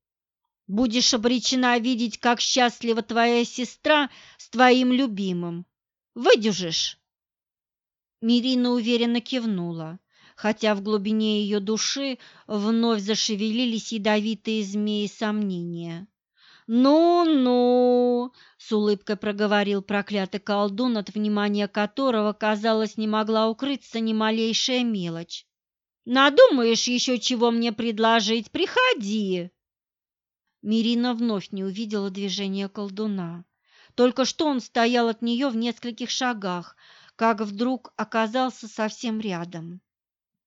Будешь обречена видеть, как счастлива твоя сестра с твоим любимым. Выдержишь?» Мирина уверенно кивнула, хотя в глубине ее души вновь зашевелились ядовитые змеи сомнения. «Ну-ну!» — с улыбкой проговорил проклятый колдун, от внимания которого, казалось, не могла укрыться ни малейшая мелочь. Надумаешь еще чего мне предложить? Приходи!» Мирина вновь не увидела движения колдуна. Только что он стоял от нее в нескольких шагах, как вдруг оказался совсем рядом.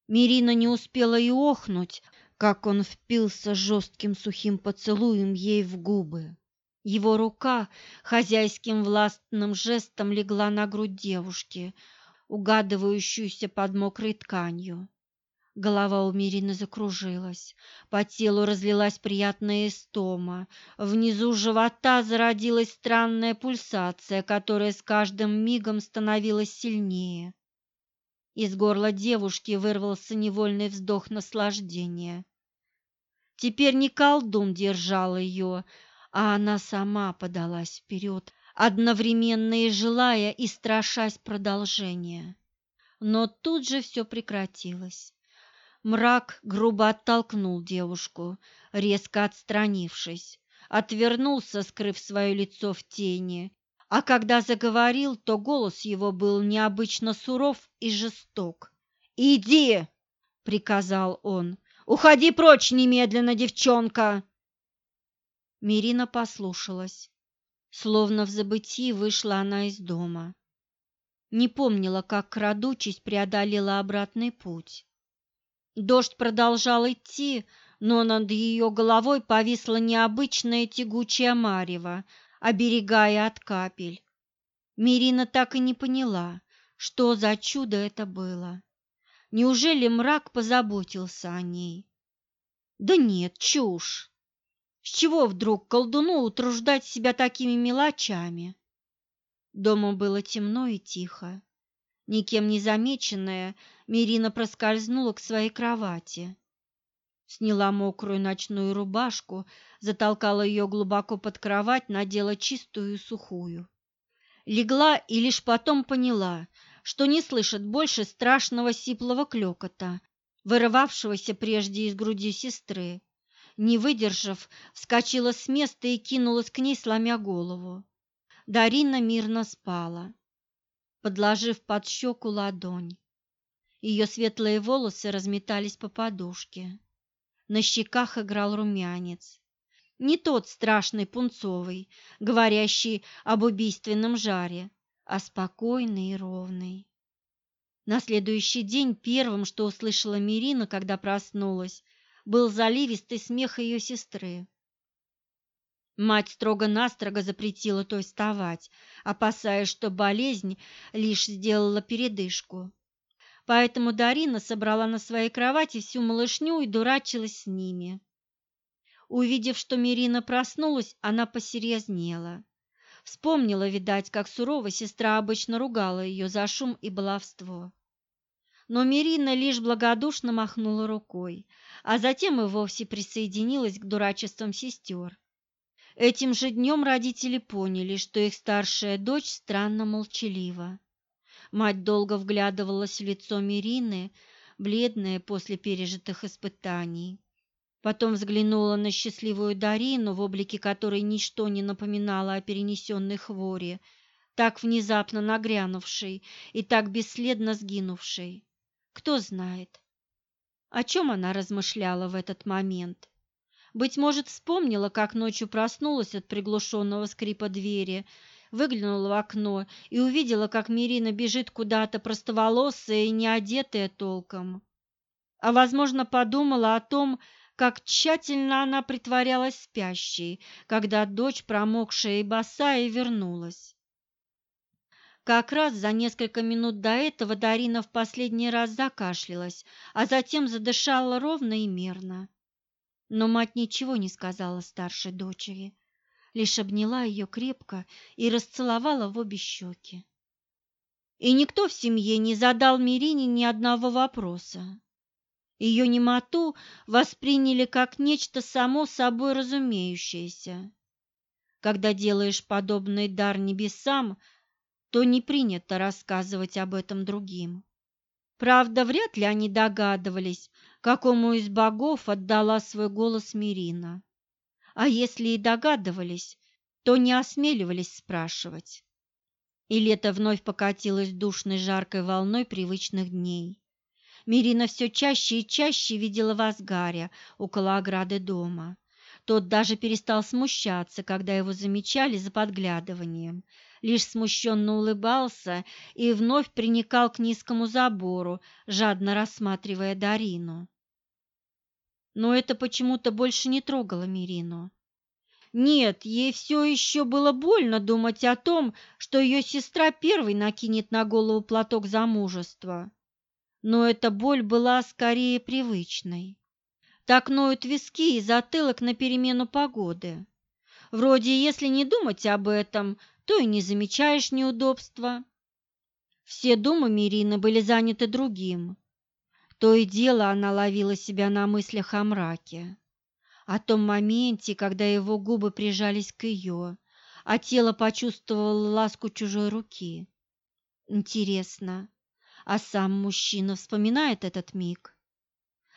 Мирина не успела и охнуть, как он впился жестким сухим поцелуем ей в губы. Его рука хозяйским властным жестом легла на грудь девушки, угадывающуюся под мокрой тканью. Голова у Мирины закружилась, по телу разлилась приятная истома, внизу живота зародилась странная пульсация, которая с каждым мигом становилась сильнее. Из горла девушки вырвался невольный вздох наслаждения. Теперь не колдун держал ее, а она сама подалась вперед, одновременно и желая, и страшась продолжения. Но тут же все прекратилось. Мрак грубо оттолкнул девушку, резко отстранившись, отвернулся, скрыв свое лицо в тени, а когда заговорил, то голос его был необычно суров и жесток. «Иди!» — приказал он. «Уходи прочь немедленно, девчонка!» Мирина послушалась. Словно в забытии вышла она из дома. Не помнила, как, крадучись, преодолела обратный путь. Дождь продолжал идти, но над ее головой повисла необычная тягучая марево, оберегая от капель. Мирина так и не поняла, что за чудо это было. Неужели мрак позаботился о ней? Да нет, чушь. С чего вдруг колдуну утруждать себя такими мелочами? Дома было темно и тихо. Никем не замеченная, Мирина проскользнула к своей кровати. Сняла мокрую ночную рубашку, затолкала ее глубоко под кровать, надела чистую и сухую. Легла и лишь потом поняла, что не слышит больше страшного сиплого клёкота, вырывавшегося прежде из груди сестры. Не выдержав, вскочила с места и кинулась к ней, сломя голову. Дарина мирно спала подложив под щеку ладонь. Ее светлые волосы разметались по подушке. На щеках играл румянец. Не тот страшный пунцовый, говорящий об убийственном жаре, а спокойный и ровный. На следующий день первым, что услышала Мирина, когда проснулась, был заливистый смех ее сестры. Мать строго-настрого запретила той вставать, опасаясь, что болезнь лишь сделала передышку. Поэтому Дарина собрала на своей кровати всю малышню и дурачилась с ними. Увидев, что Мирина проснулась, она посерьезнела. Вспомнила, видать, как сурово сестра обычно ругала ее за шум и баловство. Но Мирина лишь благодушно махнула рукой, а затем и вовсе присоединилась к дурачествам сестер. Этим же днем родители поняли, что их старшая дочь странно молчалива. Мать долго вглядывалась в лицо Мирины, бледная после пережитых испытаний. Потом взглянула на счастливую Дарину, в облике которой ничто не напоминало о перенесенной хворе, так внезапно нагрянувшей и так бесследно сгинувшей. Кто знает, о чем она размышляла в этот момент. Быть может, вспомнила, как ночью проснулась от приглушенного скрипа двери, выглянула в окно и увидела, как Мирина бежит куда-то простоволосая и не одетая толком. А, возможно, подумала о том, как тщательно она притворялась спящей, когда дочь, промокшая и босая, вернулась. Как раз за несколько минут до этого Дарина в последний раз закашлялась, а затем задышала ровно и мерно. Но мать ничего не сказала старшей дочери, лишь обняла ее крепко и расцеловала в обе щеки. И никто в семье не задал Мирине ни одного вопроса. Ее немоту восприняли как нечто само собой разумеющееся. Когда делаешь подобный дар небесам, то не принято рассказывать об этом другим. Правда, вряд ли они догадывались, какому из богов отдала свой голос Мирина. А если и догадывались, то не осмеливались спрашивать. И лето вновь покатилось душной жаркой волной привычных дней. Мирина все чаще и чаще видела Вазгаря около ограды дома. Тот даже перестал смущаться, когда его замечали за подглядыванием, лишь смущенно улыбался и вновь приникал к низкому забору, жадно рассматривая Дарину. Но это почему-то больше не трогало Мирину. Нет, ей все еще было больно думать о том, что ее сестра первой накинет на голову платок замужества. Но эта боль была скорее привычной. Так ноют виски и затылок на перемену погоды. Вроде, если не думать об этом, то и не замечаешь неудобства. Все думы Мирины были заняты другим. То и дело она ловила себя на мыслях о мраке о том моменте, когда его губы прижались к ее, а тело почувствовало ласку чужой руки. Интересно, а сам мужчина вспоминает этот миг?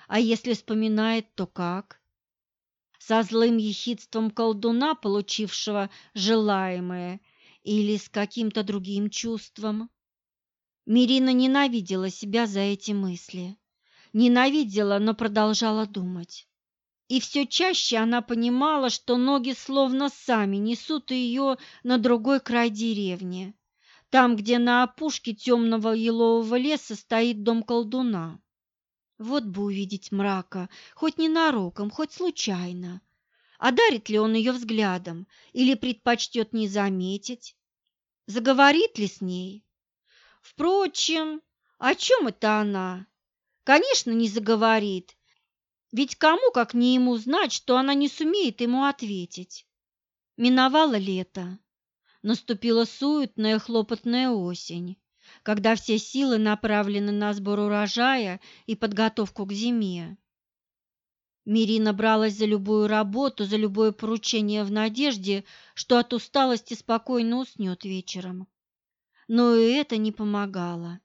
А если вспоминает, то как? Со злым ехидством колдуна, получившего желаемое, или с каким-то другим чувством? Мирина ненавидела себя за эти мысли. Ненавидела, но продолжала думать и все чаще она понимала, что ноги словно сами несут ее на другой край деревни, там, где на опушке темного елового леса стоит дом колдуна. Вот бы увидеть мрака, хоть ненароком, хоть случайно. Одарит ли он ее взглядом или предпочтет не заметить? Заговорит ли с ней? Впрочем, о чем это она? Конечно, не заговорит, ведь кому, как не ему, знать, что она не сумеет ему ответить? Миновало лето. Наступила суетная хлопотная осень, когда все силы направлены на сбор урожая и подготовку к зиме. Мирина бралась за любую работу, за любое поручение в надежде, что от усталости спокойно уснет вечером. Но и это не помогало.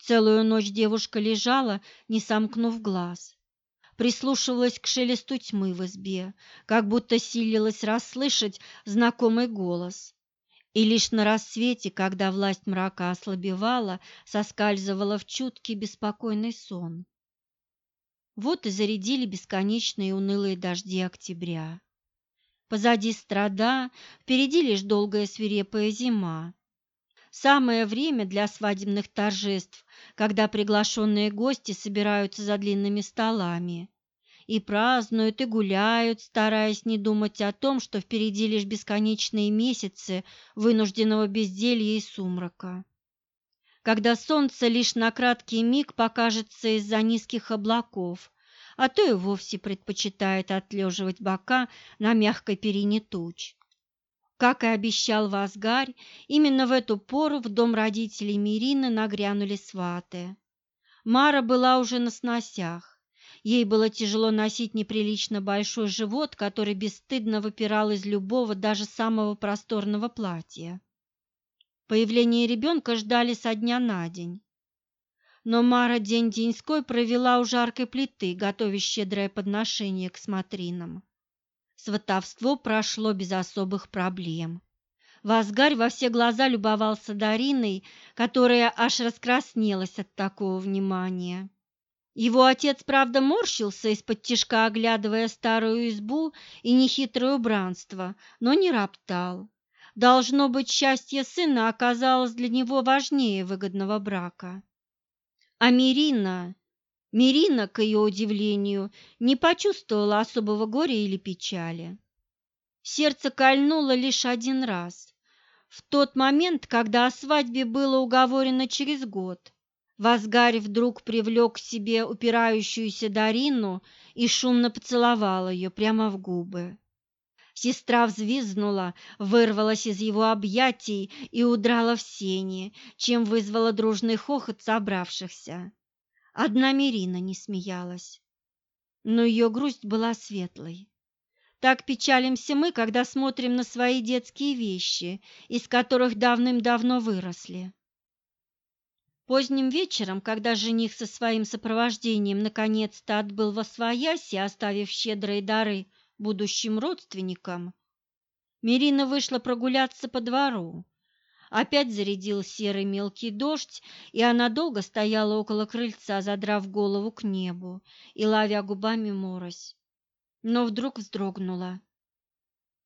Целую ночь девушка лежала, не сомкнув глаз прислушивалась к шелесту тьмы в избе, как будто силилась расслышать знакомый голос. И лишь на рассвете, когда власть мрака ослабевала, соскальзывала в чуткий беспокойный сон. Вот и зарядили бесконечные унылые дожди октября. Позади страда, впереди лишь долгая свирепая зима. Самое время для свадебных торжеств, когда приглашенные гости собираются за длинными столами и празднуют, и гуляют, стараясь не думать о том, что впереди лишь бесконечные месяцы вынужденного безделья и сумрака. Когда солнце лишь на краткий миг покажется из-за низких облаков, а то и вовсе предпочитает отлеживать бока на мягкой перине туч. Как и обещал Вазгарь, именно в эту пору в дом родителей Мирины нагрянули сваты. Мара была уже на сносях. Ей было тяжело носить неприлично большой живот, который бесстыдно выпирал из любого, даже самого просторного платья. Появление ребенка ждали со дня на день. Но Мара день-деньской провела у жаркой плиты, готовя щедрое подношение к смотринам. Сватовство прошло без особых проблем. Вазгарь во все глаза любовался Дариной, которая аж раскраснелась от такого внимания. Его отец, правда, морщился из-под тишка, оглядывая старую избу и нехитрое убранство, но не роптал. Должно быть, счастье сына оказалось для него важнее выгодного брака. А Мирина, Мирина, к ее удивлению, не почувствовала особого горя или печали. Сердце кольнуло лишь один раз, в тот момент, когда о свадьбе было уговорено через год. Вазгарь вдруг привлек к себе упирающуюся Дарину и шумно поцеловал ее прямо в губы. Сестра взвизгнула, вырвалась из его объятий и удрала в сени, чем вызвала дружный хохот собравшихся. Одна Мирина не смеялась, но ее грусть была светлой. Так печалимся мы, когда смотрим на свои детские вещи, из которых давным-давно выросли. Поздним вечером, когда жених со своим сопровождением наконец-то отбыл во свояси, оставив щедрые дары будущим родственникам, Мирина вышла прогуляться по двору. Опять зарядил серый мелкий дождь, и она долго стояла около крыльца, задрав голову к небу и ловя губами морось. Но вдруг вздрогнула.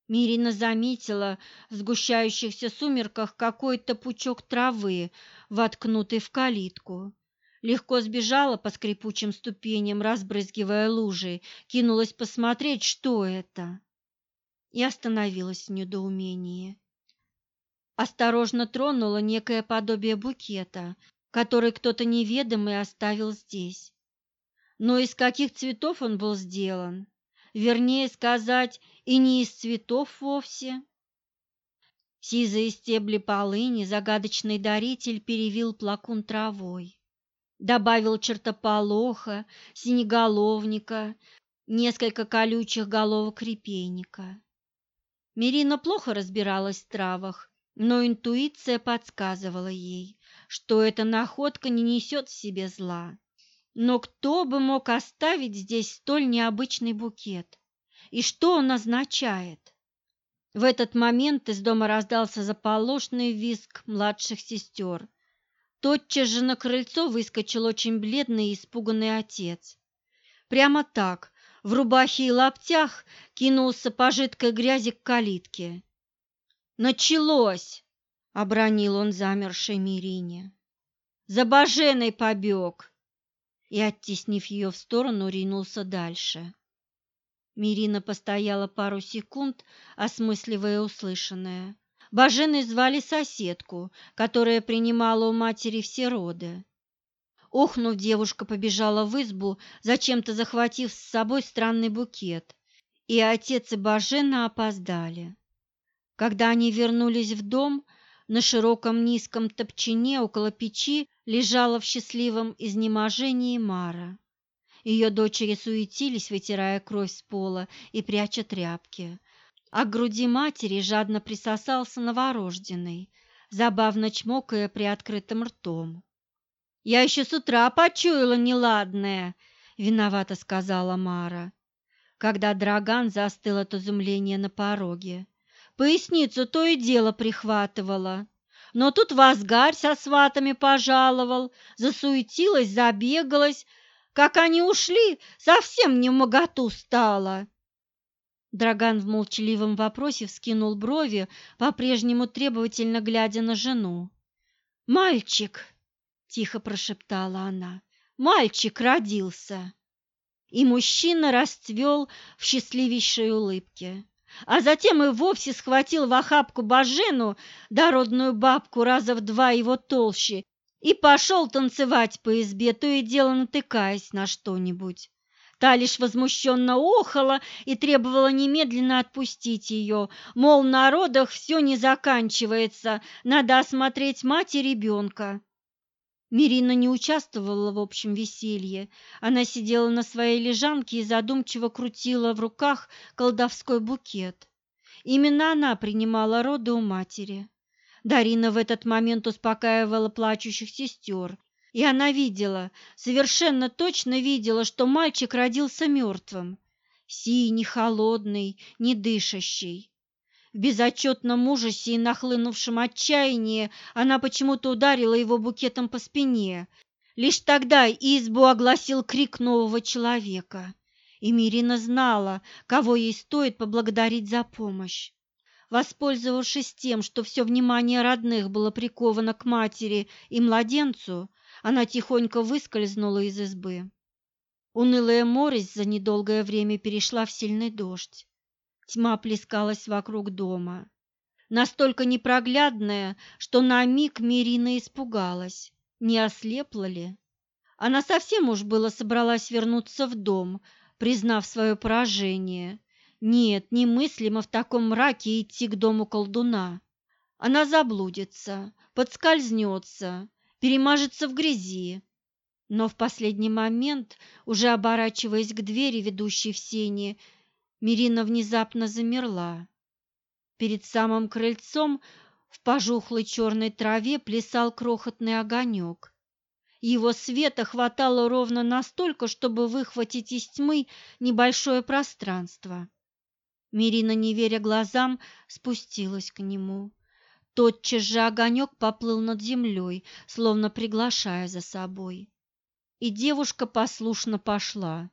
Мирина заметила в сгущающихся сумерках какой-то пучок травы, воткнутый в калитку. Легко сбежала по скрипучим ступеням, разбрызгивая лужи, кинулась посмотреть, что это, и остановилась в недоумении осторожно тронула некое подобие букета, который кто-то неведомый оставил здесь. Но из каких цветов он был сделан? Вернее сказать, и не из цветов вовсе. Сизые стебли полыни загадочный даритель перевил плакун травой. Добавил чертополоха, синеголовника, несколько колючих головок репейника. Мирина плохо разбиралась в травах но интуиция подсказывала ей, что эта находка не несет в себе зла. Но кто бы мог оставить здесь столь необычный букет? И что он означает? В этот момент из дома раздался заполошный визг младших сестер. Тотчас же на крыльцо выскочил очень бледный и испуганный отец. Прямо так, в рубахе и лаптях, кинулся по жидкой грязи к калитке. Началось, обронил он замершей Мирине. За Баженой побег и, оттеснив ее в сторону, ринулся дальше. Мирина постояла пару секунд, осмысливая услышанное. Баженой звали соседку, которая принимала у матери все роды. Охнув, девушка побежала в избу, зачем-то захватив с собой странный букет, и отец и Бажена опоздали. Когда они вернулись в дом, на широком низком топчине около печи лежала в счастливом изнеможении Мара. Ее дочери суетились, вытирая кровь с пола и пряча тряпки, а к груди матери жадно присосался новорожденный, забавно чмокая приоткрытым ртом. «Я еще с утра почуяла неладное», — виновато сказала Мара, когда Драган застыл от изумления на пороге. Поясницу то и дело прихватывала. Но тут Вазгарь со сватами пожаловал, засуетилась, забегалась. Как они ушли, совсем не в моготу стало. Драган в молчаливом вопросе вскинул брови, по-прежнему требовательно глядя на жену. «Мальчик!» — тихо прошептала она. «Мальчик родился!» И мужчина расцвел в счастливейшей улыбке а затем и вовсе схватил в охапку Бажену, дородную бабку раза в два его толще, и пошел танцевать по избе, то и дело натыкаясь на что-нибудь. Та лишь возмущенно охала и требовала немедленно отпустить ее, мол, на родах все не заканчивается, надо осмотреть мать и ребенка. Мирина не участвовала в общем веселье. Она сидела на своей лежанке и задумчиво крутила в руках колдовской букет. Именно она принимала роды у матери. Дарина в этот момент успокаивала плачущих сестер, и она видела, совершенно точно видела, что мальчик родился мертвым, синий, холодный, не дышащий. В безотчетном ужасе и нахлынувшем отчаянии она почему-то ударила его букетом по спине. Лишь тогда избу огласил крик нового человека, и Мирина знала, кого ей стоит поблагодарить за помощь. Воспользовавшись тем, что все внимание родных было приковано к матери и младенцу, она тихонько выскользнула из избы. Унылая морось за недолгое время перешла в сильный дождь. Тьма плескалась вокруг дома, настолько непроглядная, что на миг Мирина испугалась, не ослепла ли. Она совсем уж было собралась вернуться в дом, признав свое поражение. Нет, немыслимо в таком мраке идти к дому колдуна. Она заблудится, подскользнется, перемажется в грязи. Но в последний момент, уже оборачиваясь к двери, ведущей в сени, Мирина внезапно замерла. Перед самым крыльцом в пожухлой черной траве плясал крохотный огонек. Его света хватало ровно настолько, чтобы выхватить из тьмы небольшое пространство. Мирина, не веря глазам, спустилась к нему. Тотчас же огонек поплыл над землей, словно приглашая за собой. И девушка послушно пошла.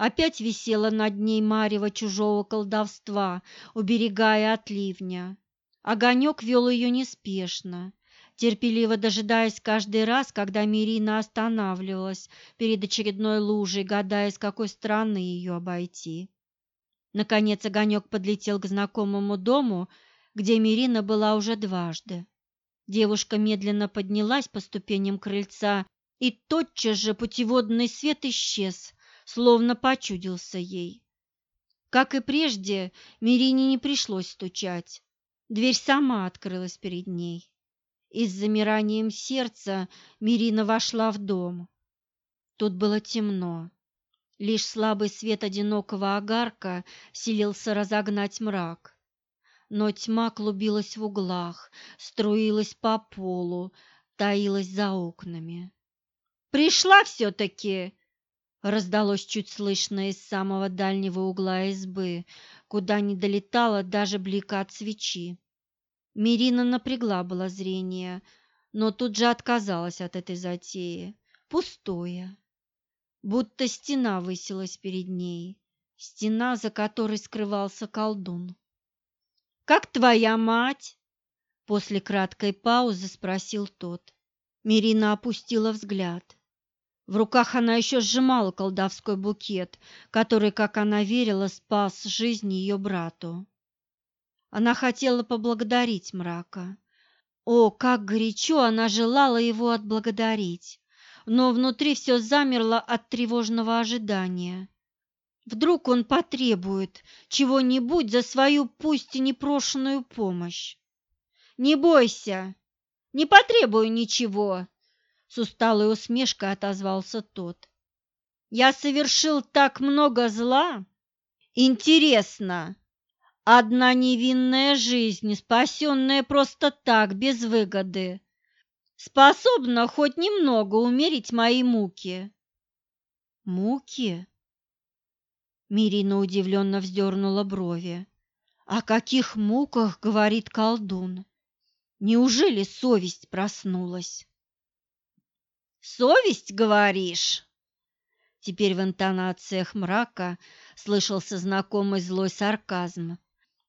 Опять висела над ней марево чужого колдовства, уберегая от ливня. Огонек вел ее неспешно, терпеливо дожидаясь каждый раз, когда Мирина останавливалась перед очередной лужей, гадая, с какой стороны ее обойти. Наконец огонек подлетел к знакомому дому, где Мирина была уже дважды. Девушка медленно поднялась по ступеням крыльца, и тотчас же путеводный свет исчез, словно почудился ей. Как и прежде, Мирине не пришлось стучать. Дверь сама открылась перед ней и с замиранием сердца Мирина вошла в дом. Тут было темно. Лишь слабый свет одинокого огарка силился разогнать мрак. Но тьма клубилась в углах, струилась по полу, таилась за окнами. «Пришла все-таки!» Раздалось чуть слышно из самого дальнего угла избы, куда не долетало даже блика от свечи. Мирина напрягла было зрение, но тут же отказалась от этой затеи. Пустое. Будто стена высилась перед ней, стена, за которой скрывался колдун. «Как твоя мать?» После краткой паузы спросил тот. Мирина опустила взгляд. В руках она еще сжимала колдовской букет, который, как она верила, спас жизнь ее брату. Она хотела поблагодарить мрака. О, как горячо она желала его отблагодарить, но внутри все замерло от тревожного ожидания. Вдруг он потребует чего-нибудь за свою пусть и непрошенную помощь. «Не бойся, не потребую ничего», — с усталой усмешкой отозвался тот. «Я совершил так много зла. Интересно, Одна невинная жизнь, спасенная просто так, без выгоды, способна хоть немного умерить мои муки. Муки? Мирина удивленно вздернула брови. О каких муках говорит колдун? Неужели совесть проснулась? Совесть, говоришь? Теперь в интонациях мрака слышался знакомый злой сарказм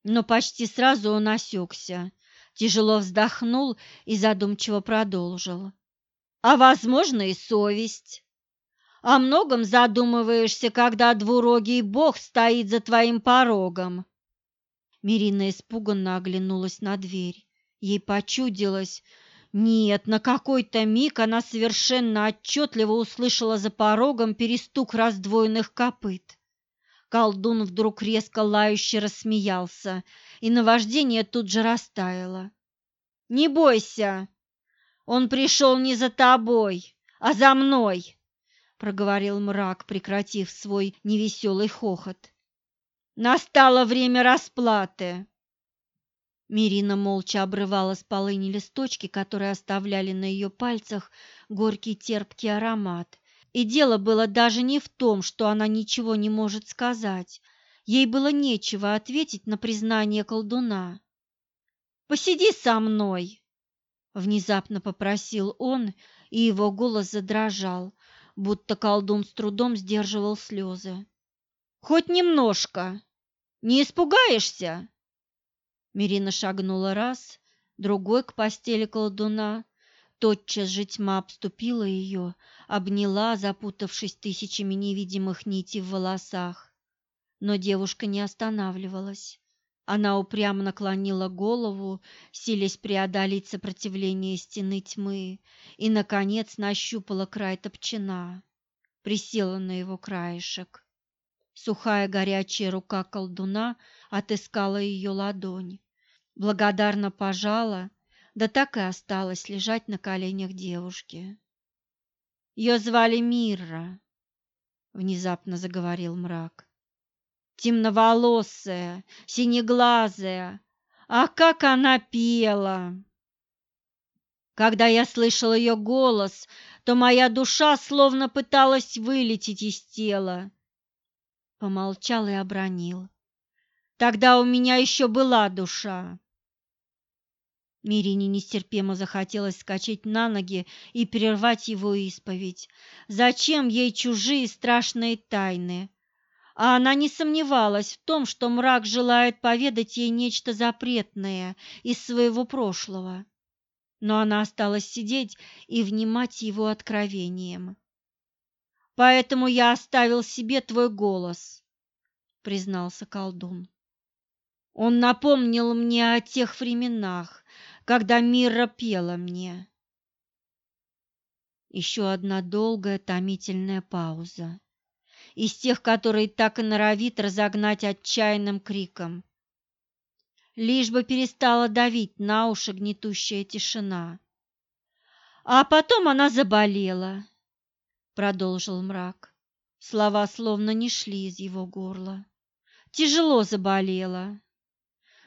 но почти сразу он осекся, тяжело вздохнул и задумчиво продолжил. «А, возможно, и совесть. О многом задумываешься, когда двурогий бог стоит за твоим порогом». Мирина испуганно оглянулась на дверь. Ей почудилось... Нет, на какой-то миг она совершенно отчетливо услышала за порогом перестук раздвоенных копыт. Колдун вдруг резко лающе рассмеялся, и наваждение тут же растаяло. «Не бойся! Он пришел не за тобой, а за мной!» проговорил мрак, прекратив свой невеселый хохот. «Настало время расплаты!» Мирина молча обрывала с полыни листочки, которые оставляли на ее пальцах горький терпкий аромат, и дело было даже не в том, что она ничего не может сказать. Ей было нечего ответить на признание колдуна. «Посиди со мной!» Внезапно попросил он, и его голос задрожал, будто колдун с трудом сдерживал слезы. «Хоть немножко! Не испугаешься?» Мирина шагнула раз, другой к постели колдуна, Тотчас же тьма обступила ее, обняла, запутавшись тысячами невидимых нитей в волосах. Но девушка не останавливалась. Она упрямо наклонила голову, силясь преодолеть сопротивление стены тьмы, и, наконец, нащупала край топчина. Присела на его краешек. Сухая горячая рука колдуна отыскала ее ладонь. Благодарно пожала да так и осталась лежать на коленях девушки. Ее звали Мирра, внезапно заговорил мрак. Темноволосая, синеглазая, а как она пела! Когда я слышал ее голос, то моя душа словно пыталась вылететь из тела. Помолчал и обронил. Тогда у меня еще была душа. Мирине нестерпимо захотелось скачать на ноги и прервать его исповедь. Зачем ей чужие страшные тайны? А она не сомневалась в том, что мрак желает поведать ей нечто запретное из своего прошлого. Но она осталась сидеть и внимать его откровением. «Поэтому я оставил себе твой голос», — признался колдун. «Он напомнил мне о тех временах, когда Мира пела мне». Еще одна долгая томительная пауза из тех, которые так и норовит разогнать отчаянным криком. Лишь бы перестала давить на уши гнетущая тишина. А потом она заболела, продолжил мрак. Слова словно не шли из его горла. Тяжело заболела.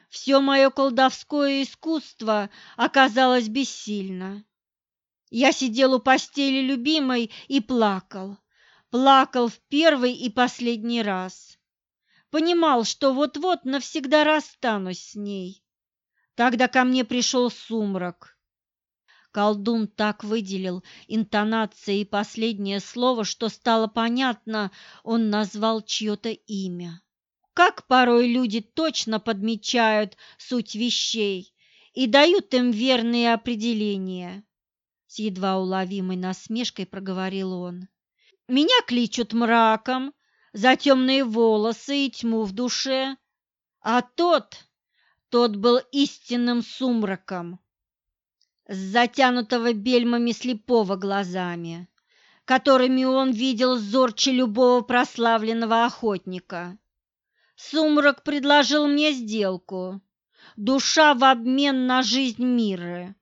Все мое колдовское искусство оказалось бессильно. Я сидел у постели любимой и плакал плакал в первый и последний раз. Понимал, что вот-вот навсегда расстанусь с ней. Тогда ко мне пришел сумрак. Колдун так выделил интонацией последнее слово, что стало понятно, он назвал чье-то имя. Как порой люди точно подмечают суть вещей и дают им верные определения. С едва уловимой насмешкой проговорил он. Меня кличут мраком за темные волосы и тьму в душе, а тот, тот был истинным сумраком, с затянутого бельмами слепого глазами, которыми он видел зорче любого прославленного охотника. Сумрак предложил мне сделку, душа в обмен на жизнь мира.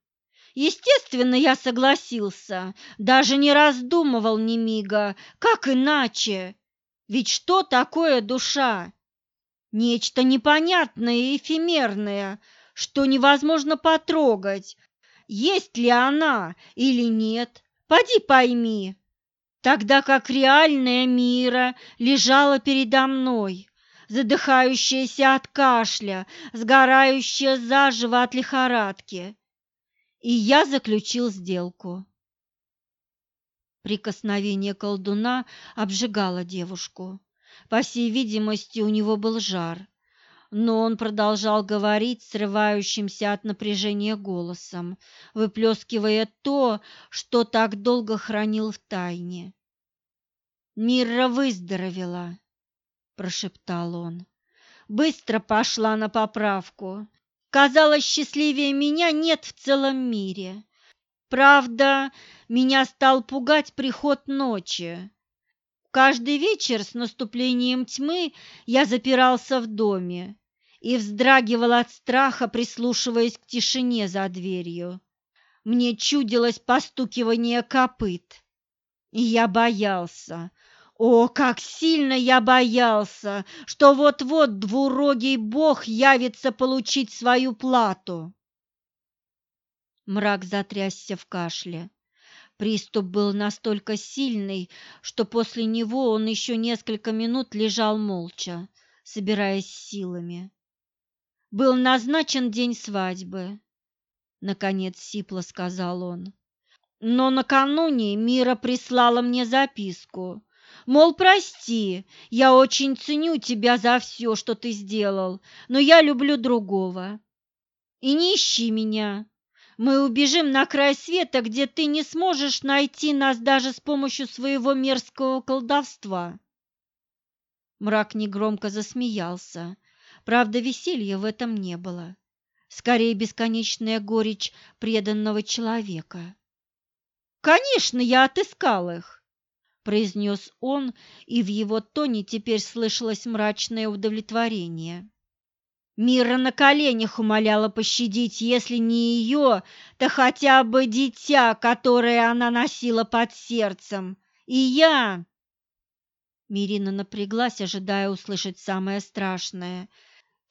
Естественно, я согласился, даже не раздумывал ни мига, как иначе? Ведь что такое душа? Нечто непонятное и эфемерное, что невозможно потрогать. Есть ли она или нет? Поди пойми. Тогда как реальная мира лежала передо мной, задыхающаяся от кашля, сгорающая заживо от лихорадки и я заключил сделку. Прикосновение колдуна обжигало девушку. По всей видимости, у него был жар, но он продолжал говорить срывающимся от напряжения голосом, выплескивая то, что так долго хранил в тайне. «Мирра выздоровела», – прошептал он. «Быстро пошла на поправку, Казалось, счастливее меня нет в целом мире. Правда, меня стал пугать приход ночи. Каждый вечер с наступлением тьмы я запирался в доме и вздрагивал от страха, прислушиваясь к тишине за дверью. Мне чудилось постукивание копыт, я боялся, о, как сильно я боялся, что вот-вот двурогий бог явится получить свою плату. Мрак затрясся в кашле. Приступ был настолько сильный, что после него он еще несколько минут лежал молча, собираясь силами. Был назначен день свадьбы, наконец сипло сказал он. Но накануне Мира прислала мне записку, Мол, прости, я очень ценю тебя за все, что ты сделал, но я люблю другого. И не ищи меня. Мы убежим на край света, где ты не сможешь найти нас даже с помощью своего мерзкого колдовства. Мрак негромко засмеялся. Правда, веселья в этом не было. Скорее, бесконечная горечь преданного человека. Конечно, я отыскал их произнес он, и в его тоне теперь слышалось мрачное удовлетворение. Мира на коленях умоляла пощадить, если не ее, то хотя бы дитя, которое она носила под сердцем. И я... Мирина напряглась, ожидая услышать самое страшное.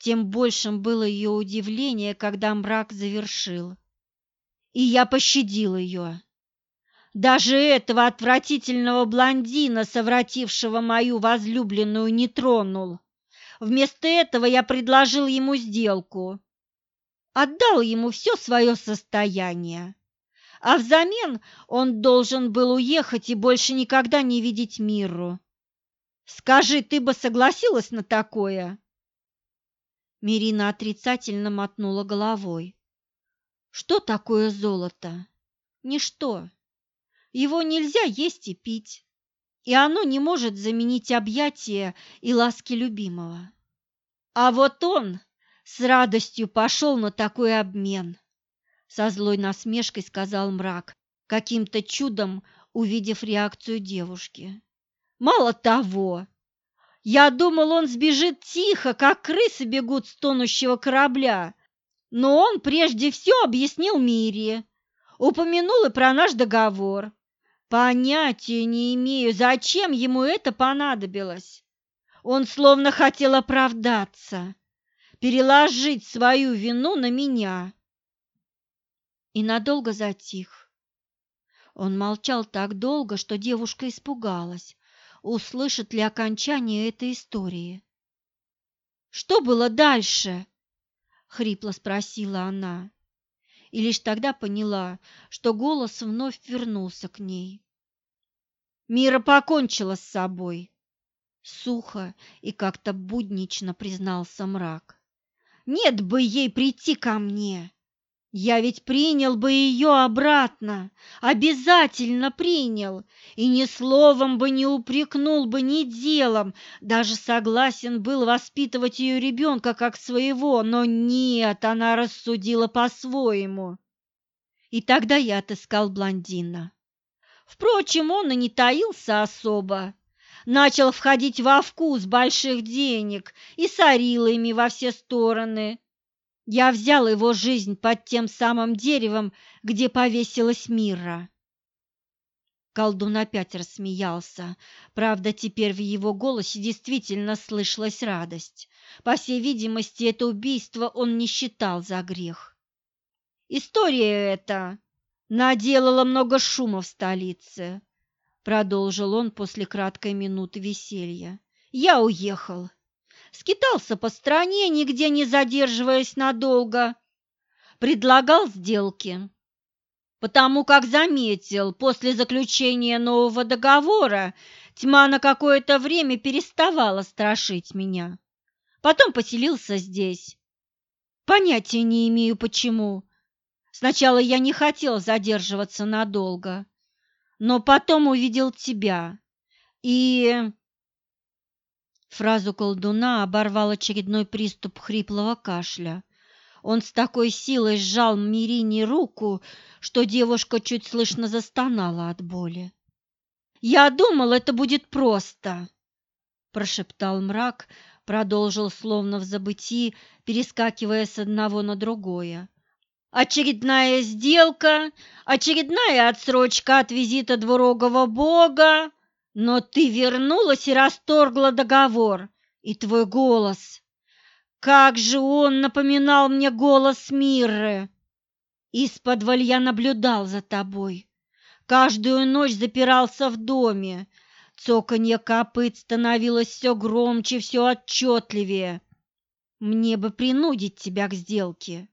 Тем большим было ее удивление, когда мрак завершил. И я пощадил ее. Даже этого отвратительного блондина, совратившего мою возлюбленную, не тронул. Вместо этого я предложил ему сделку. отдал ему все свое состояние, а взамен он должен был уехать и больше никогда не видеть миру. Скажи, ты бы согласилась на такое?» Мирина отрицательно мотнула головой. «Что такое золото? Ничто. Его нельзя есть и пить, и оно не может заменить объятия и ласки любимого. А вот он с радостью пошел на такой обмен, со злой насмешкой сказал мрак, каким-то чудом увидев реакцию девушки. Мало того, я думал, он сбежит тихо, как крысы бегут с тонущего корабля, но он прежде все объяснил Мире, упомянул и про наш договор. Понятия не имею, зачем ему это понадобилось. Он словно хотел оправдаться, переложить свою вину на меня. И надолго затих. Он молчал так долго, что девушка испугалась, услышит ли окончание этой истории. «Что было дальше?» — хрипло спросила она. И лишь тогда поняла, что голос вновь вернулся к ней. Мира покончила с собой. Сухо и как-то буднично признался мрак. Нет бы ей прийти ко мне. Я ведь принял бы ее обратно, обязательно принял, и ни словом бы не упрекнул бы, ни делом, даже согласен был воспитывать ее ребенка как своего, но нет, она рассудила по-своему. И тогда я отыскал блондина. Впрочем, он и не таился особо, начал входить во вкус больших денег и сорил ими во все стороны. Я взял его жизнь под тем самым деревом, где повесилась Мира. Колдун опять рассмеялся. Правда, теперь в его голосе действительно слышалась радость. По всей видимости, это убийство он не считал за грех. История эта наделала много шума в столице продолжил он после краткой минуты веселья. Я уехал. Скитался по стране, нигде не задерживаясь надолго. Предлагал сделки. Потому как заметил, после заключения нового договора тьма на какое-то время переставала страшить меня. Потом поселился здесь. Понятия не имею почему. Сначала я не хотел задерживаться надолго но потом увидел тебя. И...» Фразу колдуна оборвал очередной приступ хриплого кашля. Он с такой силой сжал Мирине руку, что девушка чуть слышно застонала от боли. «Я думал, это будет просто!» – прошептал мрак, продолжил словно в забытии, перескакивая с одного на другое. Очередная сделка, очередная отсрочка от визита двурогого бога, но ты вернулась и расторгла договор, и твой голос. Как же он напоминал мне голос Мирры! Из-под я наблюдал за тобой. Каждую ночь запирался в доме. Цоканье копыт становилось все громче, все отчетливее. Мне бы принудить тебя к сделке.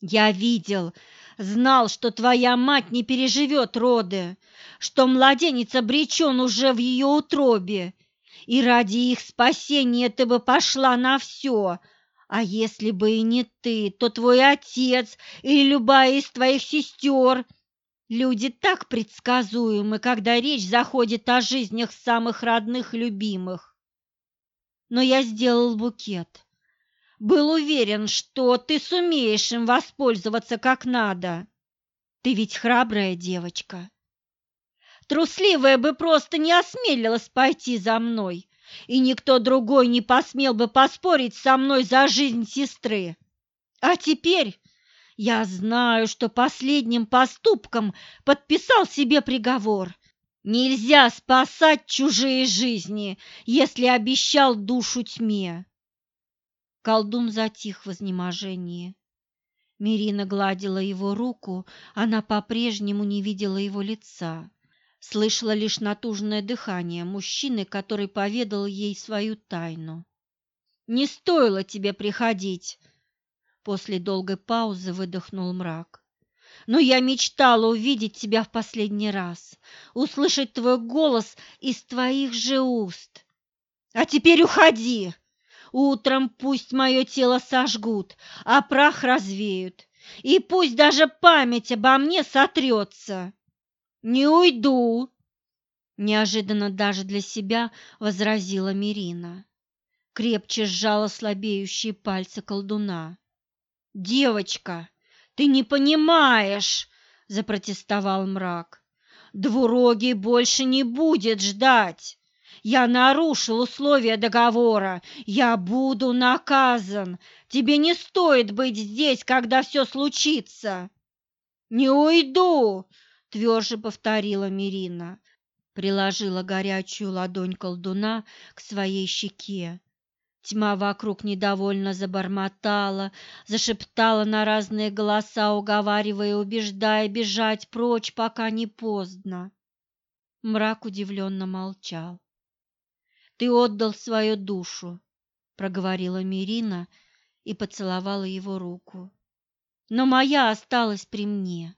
Я видел, знал, что твоя мать не переживет роды, что младенец обречен уже в ее утробе, и ради их спасения ты бы пошла на все. А если бы и не ты, то твой отец или любая из твоих сестер. Люди так предсказуемы, когда речь заходит о жизнях самых родных любимых. Но я сделал букет был уверен, что ты сумеешь им воспользоваться как надо. Ты ведь храбрая девочка. Трусливая бы просто не осмелилась пойти за мной, и никто другой не посмел бы поспорить со мной за жизнь сестры. А теперь я знаю, что последним поступком подписал себе приговор. Нельзя спасать чужие жизни, если обещал душу тьме. Колдун затих в изнеможении. Мирина гладила его руку, она по-прежнему не видела его лица. Слышала лишь натужное дыхание мужчины, который поведал ей свою тайну. «Не стоило тебе приходить!» После долгой паузы выдохнул мрак. Но я мечтала увидеть тебя в последний раз, услышать твой голос из твоих же уст. А теперь уходи. Утром пусть мое тело сожгут, а прах развеют, и пусть даже память обо мне сотрется. Не уйду, неожиданно даже для себя возразила Мирина. Крепче сжала слабеющие пальцы колдуна. Девочка, ты не понимаешь, запротестовал мрак. Двурогий больше не будет ждать. Я нарушил условия договора. Я буду наказан. Тебе не стоит быть здесь, когда все случится. Не уйду, тверже повторила Мирина. Приложила горячую ладонь колдуна к своей щеке. Тьма вокруг недовольно забормотала, зашептала на разные голоса, уговаривая и убеждая бежать прочь, пока не поздно. Мрак удивленно молчал. «Ты отдал свою душу», — проговорила Мирина и поцеловала его руку. «Но моя осталась при мне».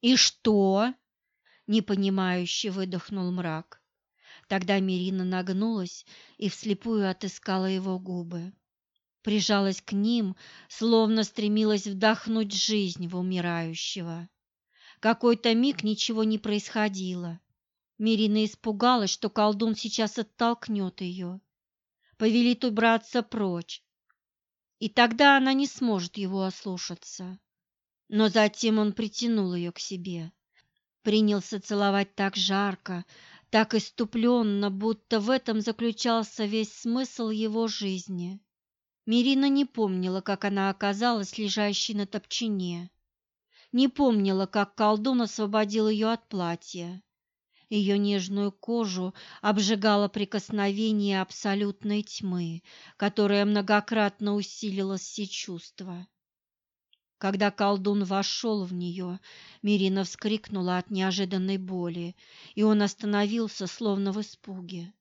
«И что?» — непонимающе выдохнул мрак. Тогда Мирина нагнулась и вслепую отыскала его губы. Прижалась к ним, словно стремилась вдохнуть жизнь в умирающего. Какой-то миг ничего не происходило. Мирина испугалась, что колдун сейчас оттолкнет ее, повелит убраться прочь, и тогда она не сможет его ослушаться. Но затем он притянул ее к себе, принялся целовать так жарко, так иступленно, будто в этом заключался весь смысл его жизни. Мирина не помнила, как она оказалась лежащей на топчине, не помнила, как колдун освободил ее от платья. Ее нежную кожу обжигало прикосновение абсолютной тьмы, которая многократно усилила все чувства. Когда колдун вошел в нее, Мирина вскрикнула от неожиданной боли, и он остановился, словно в испуге.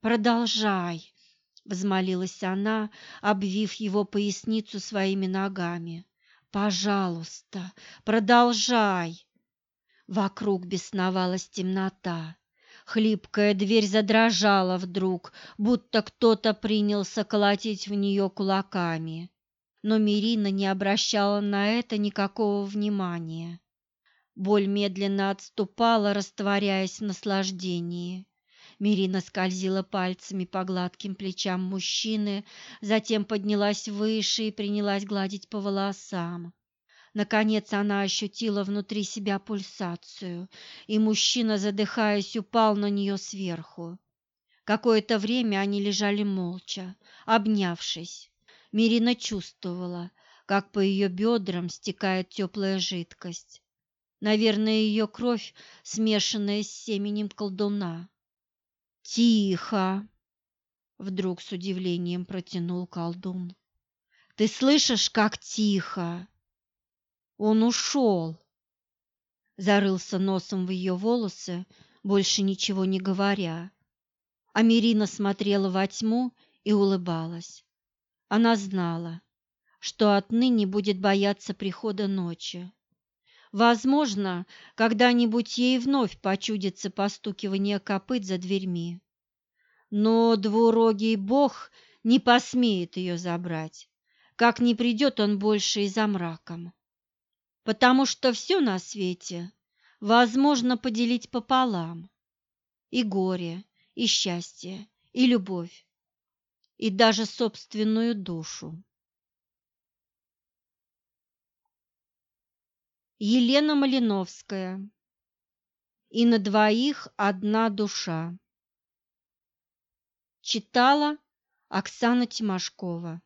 «Продолжай!» — взмолилась она, обвив его поясницу своими ногами. «Пожалуйста, продолжай!» Вокруг бесновалась темнота. Хлипкая дверь задрожала вдруг, будто кто-то принялся колотить в нее кулаками. Но Мирина не обращала на это никакого внимания. Боль медленно отступала, растворяясь в наслаждении. Мирина скользила пальцами по гладким плечам мужчины, затем поднялась выше и принялась гладить по волосам. Наконец она ощутила внутри себя пульсацию, и мужчина, задыхаясь, упал на нее сверху. Какое-то время они лежали молча, обнявшись. Мирина чувствовала, как по ее бедрам стекает теплая жидкость. Наверное, ее кровь, смешанная с семенем колдуна. «Тихо!» — вдруг с удивлением протянул колдун. «Ты слышишь, как тихо?» Он ушел. Зарылся носом в ее волосы, больше ничего не говоря. Америна смотрела во тьму и улыбалась. Она знала, что отныне будет бояться прихода ночи. Возможно, когда-нибудь ей вновь почудится постукивание копыт за дверьми. Но двурогий бог не посмеет ее забрать, как не придет он больше и за мраком потому что все на свете возможно поделить пополам. И горе, и счастье, и любовь, и даже собственную душу. Елена Малиновская. И на двоих одна душа. Читала Оксана Тимошкова.